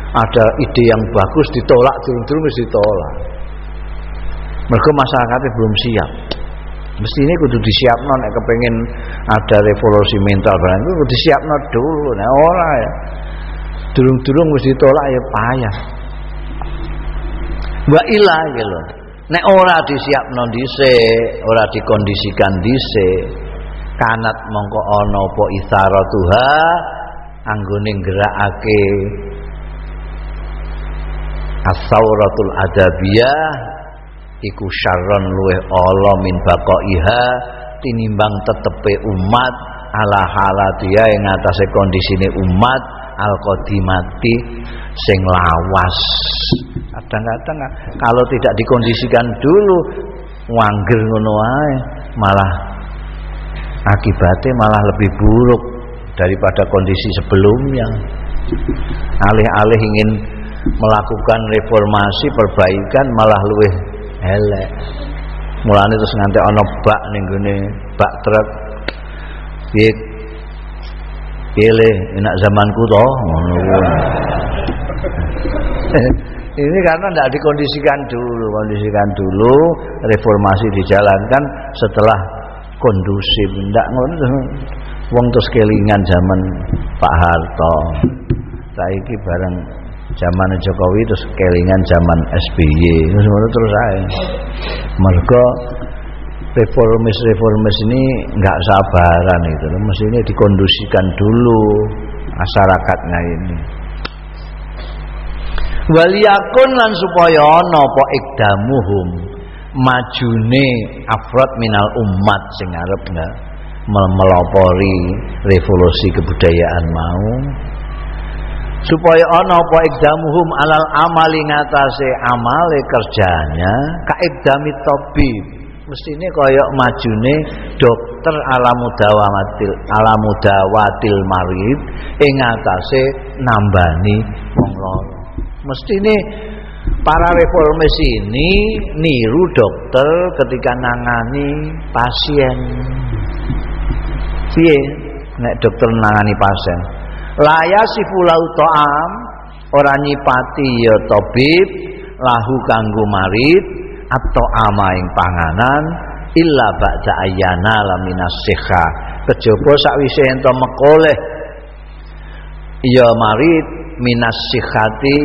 Ada ide yang bagus ditolak turun-turun mesti ditolak mereka masyarakatnya belum siap. Mesti ini kudu disiapno nek kepengen ada revolusi mental barang. Itu kudu disiapno dulu nah ora ya. Durung-durung mesti ditolak ya payah. Wa ilah lho nek ora disiapno dhisik ora dikondisikan dhisik kanat mongko ana apa isaratuha anggone gerakake as-sauratul adabiyah iku syarron luweh ala min baqaiha tinimbang tetepe umat ala halatiya ing atase kondisine umat al qadimati sing lawas. Kadang-kadang kalau tidak dikondisikan dulu wangger ngono malah akibatnya malah lebih buruk daripada kondisi sebelumnya. Alih-alih ingin melakukan reformasi perbaikan malah luwih elek. Mulane terus nganti ana bak ning gone bak truk. Piye? Piye enak zamanku to? Ngono ini karena tidak dikondisikan dulu kondisikan dulu reformasi dijalankan setelah kondusif. Ndak ngono wong terus kelingan zaman Pak Harto. Saiki bareng zaman Jokowi terus kelingan zaman SBY terus terus aja mereka reformis-reformis ini nggak sabaran itu. Mestinya dikondisikan dulu masyarakatnya ini. Waliyakun lan supaya ana apa ikdamuhum? Majune afrod minal umat sing arep melopori revolusi kebudayaan mau supaya ana apa ikdamuhum alal amali ngatasé amale kerjanya kaibdami tabib. Mestine kaya majune dokter alamudawatil alamudawatil marid ing ngatasé nambani wong lara mestine para reformis ini niru dokter ketika nangani pasien. Piye nek dokter nangani pasien laya sifulau to'am ora nyipati ya tabib lahu kanggo marid atau ama ing panganan illa ba'da ayyana laminas sikha. Kejaba sakwise ento mekoleh ya marid minas sikhati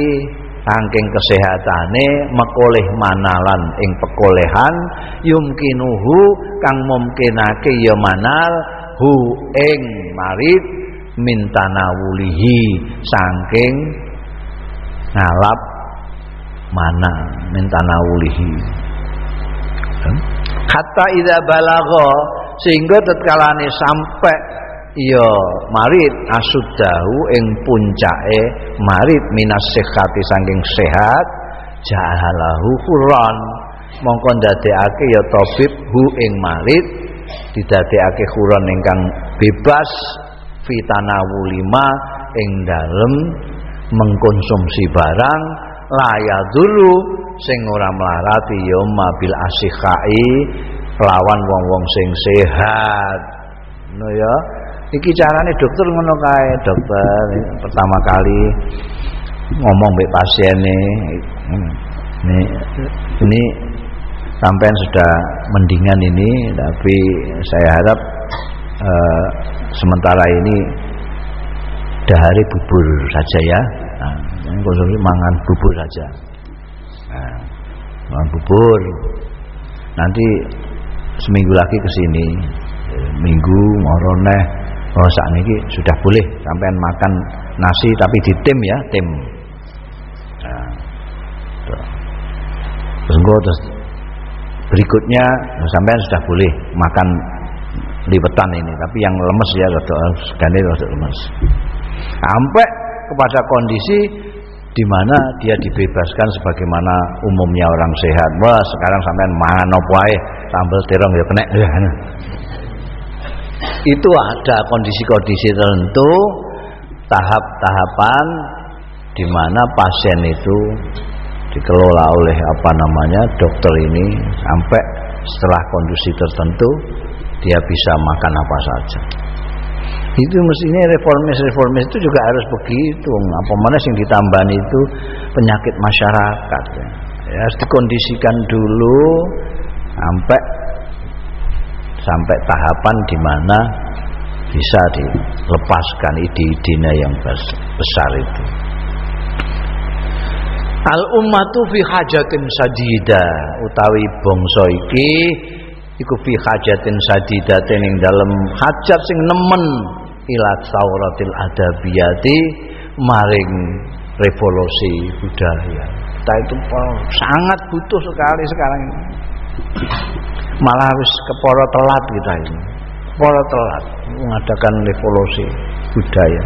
saking kesehatane mekoleh manalan ing pekolehan yumkinuhu kang mumkinake ya manal hu ing marid mintanawulihi saking ngalap mana mintanawulihi kata ida balago sehingga tetkalane sampai iya marit asuddahu ing puncake marit minas sehati saking sehat jahalahu quran mongko ndadekake ya tabib hu ing marit didadekake quran ingkang bebas fitanawulima ing dalem mengkonsumsi barang laya dulu sing ora melarati ya mabil asikhai lawan wong-wong sing sehat. No ya. Iki carane dokter ngono kae dokter. Pertama kali ngomong mbek pasiene. Ini ini sampean sudah mendingan ini tapi saya harap eh, sementara ini dahari bubur saja ya. Nah, konsumsi mangan bubur saja. Nah, mangan bubur. Nanti seminggu lagi ke sini minggu moroneh oh saat ini sudah boleh sampean makan nasi tapi di tim ya tim. Nah, terus terus berikutnya sampean sudah boleh makan lipetan ini. Tapi yang lemes ya rada segane rada lemes. Sampai kepada kondisi di mana dia dibebaskan sebagaimana umumnya orang sehat. Wah sekarang sampai mangan opo ae sambel terong ya kena itu ada kondisi-kondisi tertentu tahap-tahapan di mana pasien itu dikelola oleh apa namanya dokter ini. Sampai setelah kondisi tertentu dia bisa makan apa saja. Itu mestinya reformis-reformis itu juga harus begitu. Apa mana yang ditambah itu penyakit masyarakat. Ya. ya harus dikondisikan dulu sampai sampai tahapan di mana bisa dilepaskan ide-idenya yang besar itu. Al ummatu fi hajatin sadida utawi bangsa iki iku fi hajatin sadidatin ing dalem hajat sing nemen ila sauratil adabiyati maring revolusi budaya. Kita itu sangat butuh sekali sekarang ini. Malah harus keporo telat kita ini. Keporo telat mengadakan revolusi budaya.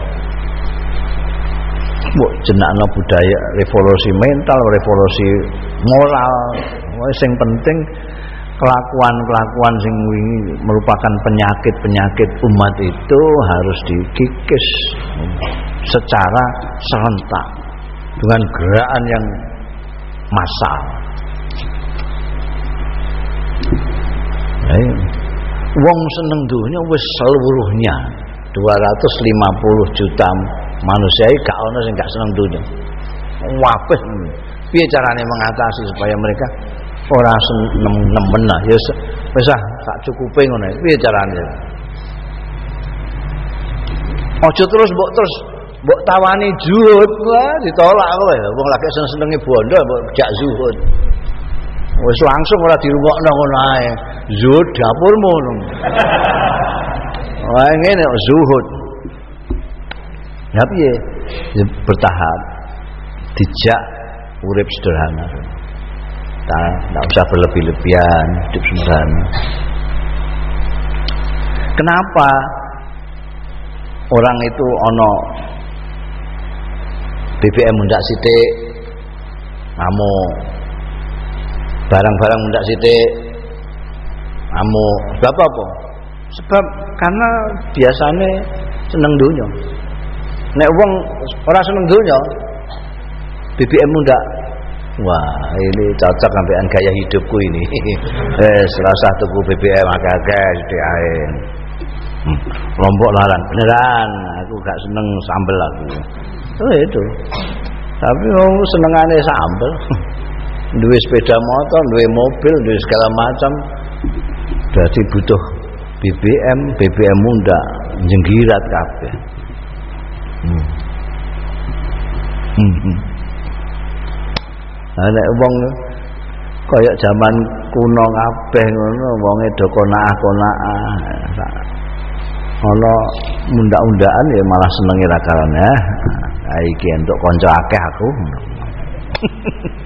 Mbok jenakno budaya revolusi mental, revolusi moral. Sing penting kelakuan-kelakuan sing merupakan penyakit-penyakit umat itu harus dikikis secara serentak dengan gerakan yang massal. Ayo. Wong seneng dunia wis seluruhnya 250 juta manusia iki gak ono sing gak seneng dunia. Wabeh. Piye carane mengatasi supaya mereka ora nemen lah ya wis ah sak cukupe ngono. Piye carane? Ojo terus mbok terus mbok tawani zuhud wah ditolak kowe. Wong lagi seneng-senenge bondo mbok jak zuhud. Wis langsung ora dirungokno ngono ae. Zuhud dapurmu. Wah ngene zuhud. Ya piye? Bertahap. Dijak urip sederhana. Tak, usah berlebih-lebihan, hidup sederhana. Kenapa orang itu ono BBM mundak sithik kamu barang-barang mundak sithik kamu sebab apa? Sebab karena biasanya seneng dunia nek wong ora seneng donya BBM ndak wah ini cocok sampean gaya hidupku ini. Eh selasa tuku BBM agak-agak sithik ae hmm. lombok larang. Beneran aku gak seneng sambel aku. Oh itu. Tapi wong senengane sambel. Duwe sepeda motor duwe mobil duwe segala macam. Berarti butuh BBM BBM muda jenggirat kabeh. Hmm. Hmm. Nek wong kaya zaman kuno kabeh ngono wonge do konak-konakan. Ana mundak-undakan ya malah seneng ira karane. Ha iki entuk kanca akeh aku.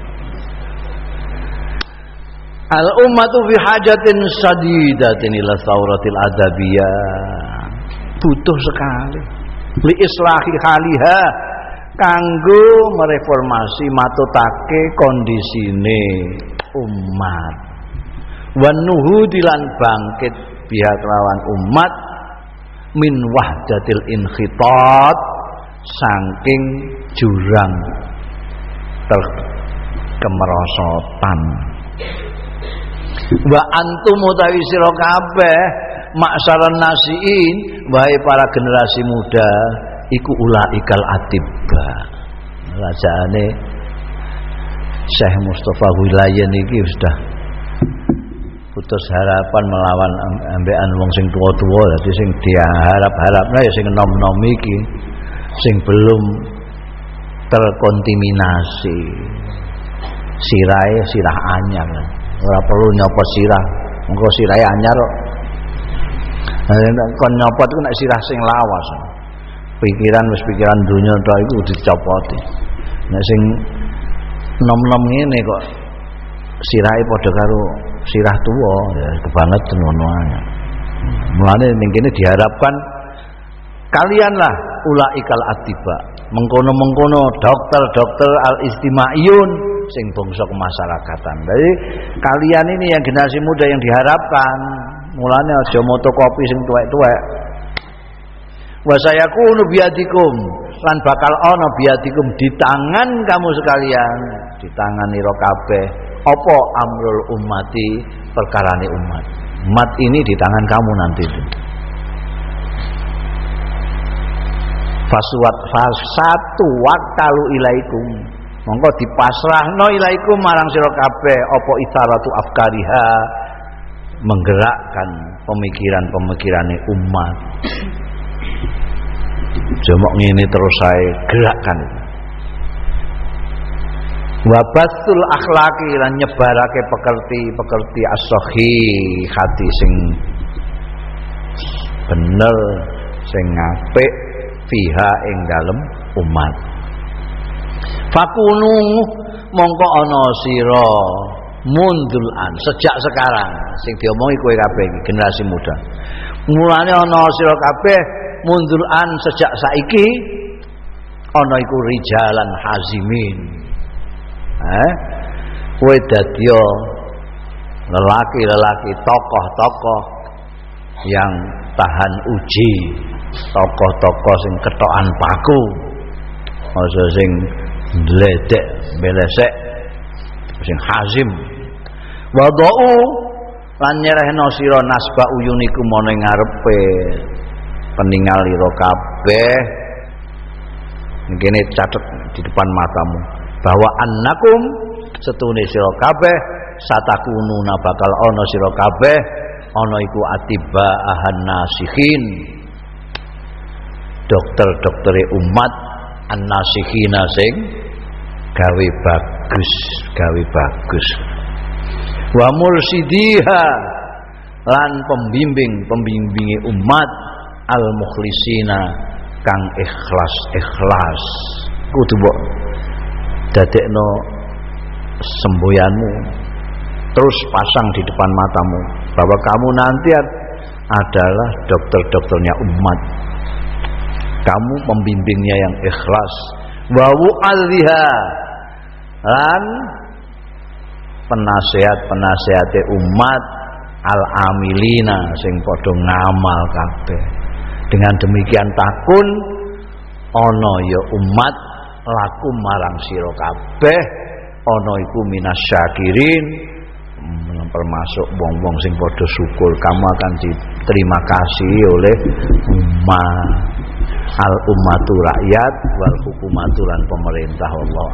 Al ummatu fi hajatin sadidatin ila sauratil adabiyah. Butuh sekali li islahi haliha kanggo mereformasi matutake kondisine umat. Wan dilan bangkit pihak lawan umat min wahdatil inkhitat saking jurang ter kemerosotan wa antum utawi sira kabeh maksaran nasiin wahai para generasi muda iku ulaikal atibba rajane Syekh Mustafa Wilayen iki sudah putus harapan melawan ambekan wong sing tua-tua. Dadi sing diharap-harapna ya sing enom-enom iki sing belum terkontaminasi. Sirai sirah anyar. Ora perlu nyopot sirah. Engko sirahe anyar kon nyopot ku nek sirah sing lawas. Pikiran wis pikiran dunya tok iku dicopoti. Nek sing nom-nom ngene kok sirahe padha karo sirah tuwa ya kebangetan ngono ae. Mulane ning kene diharapkan kalianlah ulaikal atiba. Mengkono-mengkono dokter-dokter al-istimaiyun sing bangsa kemasyarakatan. Jadi kalian ini yang generasi muda yang diharapkan Mulane aja moto kopi sing tuwek-tuwek. Wa sayakunu biadikum lan bakal ana biadikum di tangan kamu sekalian, di tangan ira kabeh. Apa amrul ummati? Perkarane umat. Umat ini di tangan kamu nanti. Itu. fasuwat fasatu wakalu ilaikum. Monggo dipasrahno ilaikum marang sira kabeh. Apa itharatu afkariha? Menggerakkan pemikiran-pemikirane umat jemok ini terus saya gerakkan wabatul akhlaki lan nyebarake pekerti-pekerti asohi hati sing bener sing apik fiha ing dalem umat. Fakunu mongko ana sira mundul an sejak sekarang sing diomongi kowe kabeh generasi muda. Mulane ana sira kabeh mundul an sejak saiki ana iku rijalan hazimin. Eh? Kowe dadi lelaki-lelaki tokoh-tokoh yang tahan uji tokoh-tokoh sing ketokan paku aja sing ndledek belesek sing hazim. Wadau lan nyerehno sira nasba uyuniku mone ngarepe peninggal ira kabeh. Ngene catet di depan matamu. Bahwa annakum setune sira kabeh satakununa bakal ana sira kabeh ana iku atiba ahan nasihin dokter-dokter umat an-nasihina sing gawe bagus gawe bagus. Wa mursidiha lan pembimbing pembimbingi umat al mukhlisina kang ikhlas ikhlas kudu mbok dadekno semboyanmu terus pasang di depan matamu bahwa kamu nanti adalah dokter-dokternya umat. Kamu pembimbingnya yang ikhlas. Wa wu'alliha lan penasehat-penasehat umat al-amilina sing padha ngamal kabeh dengan demikian takun ana ya umat laku marang sira kabeh ana iku minasyakirin termasuk wong-wong sing padha syukur. Kamu akan diterima kasih oleh umat al ummatu rakyat wal hukumatu lan pemerintah Allah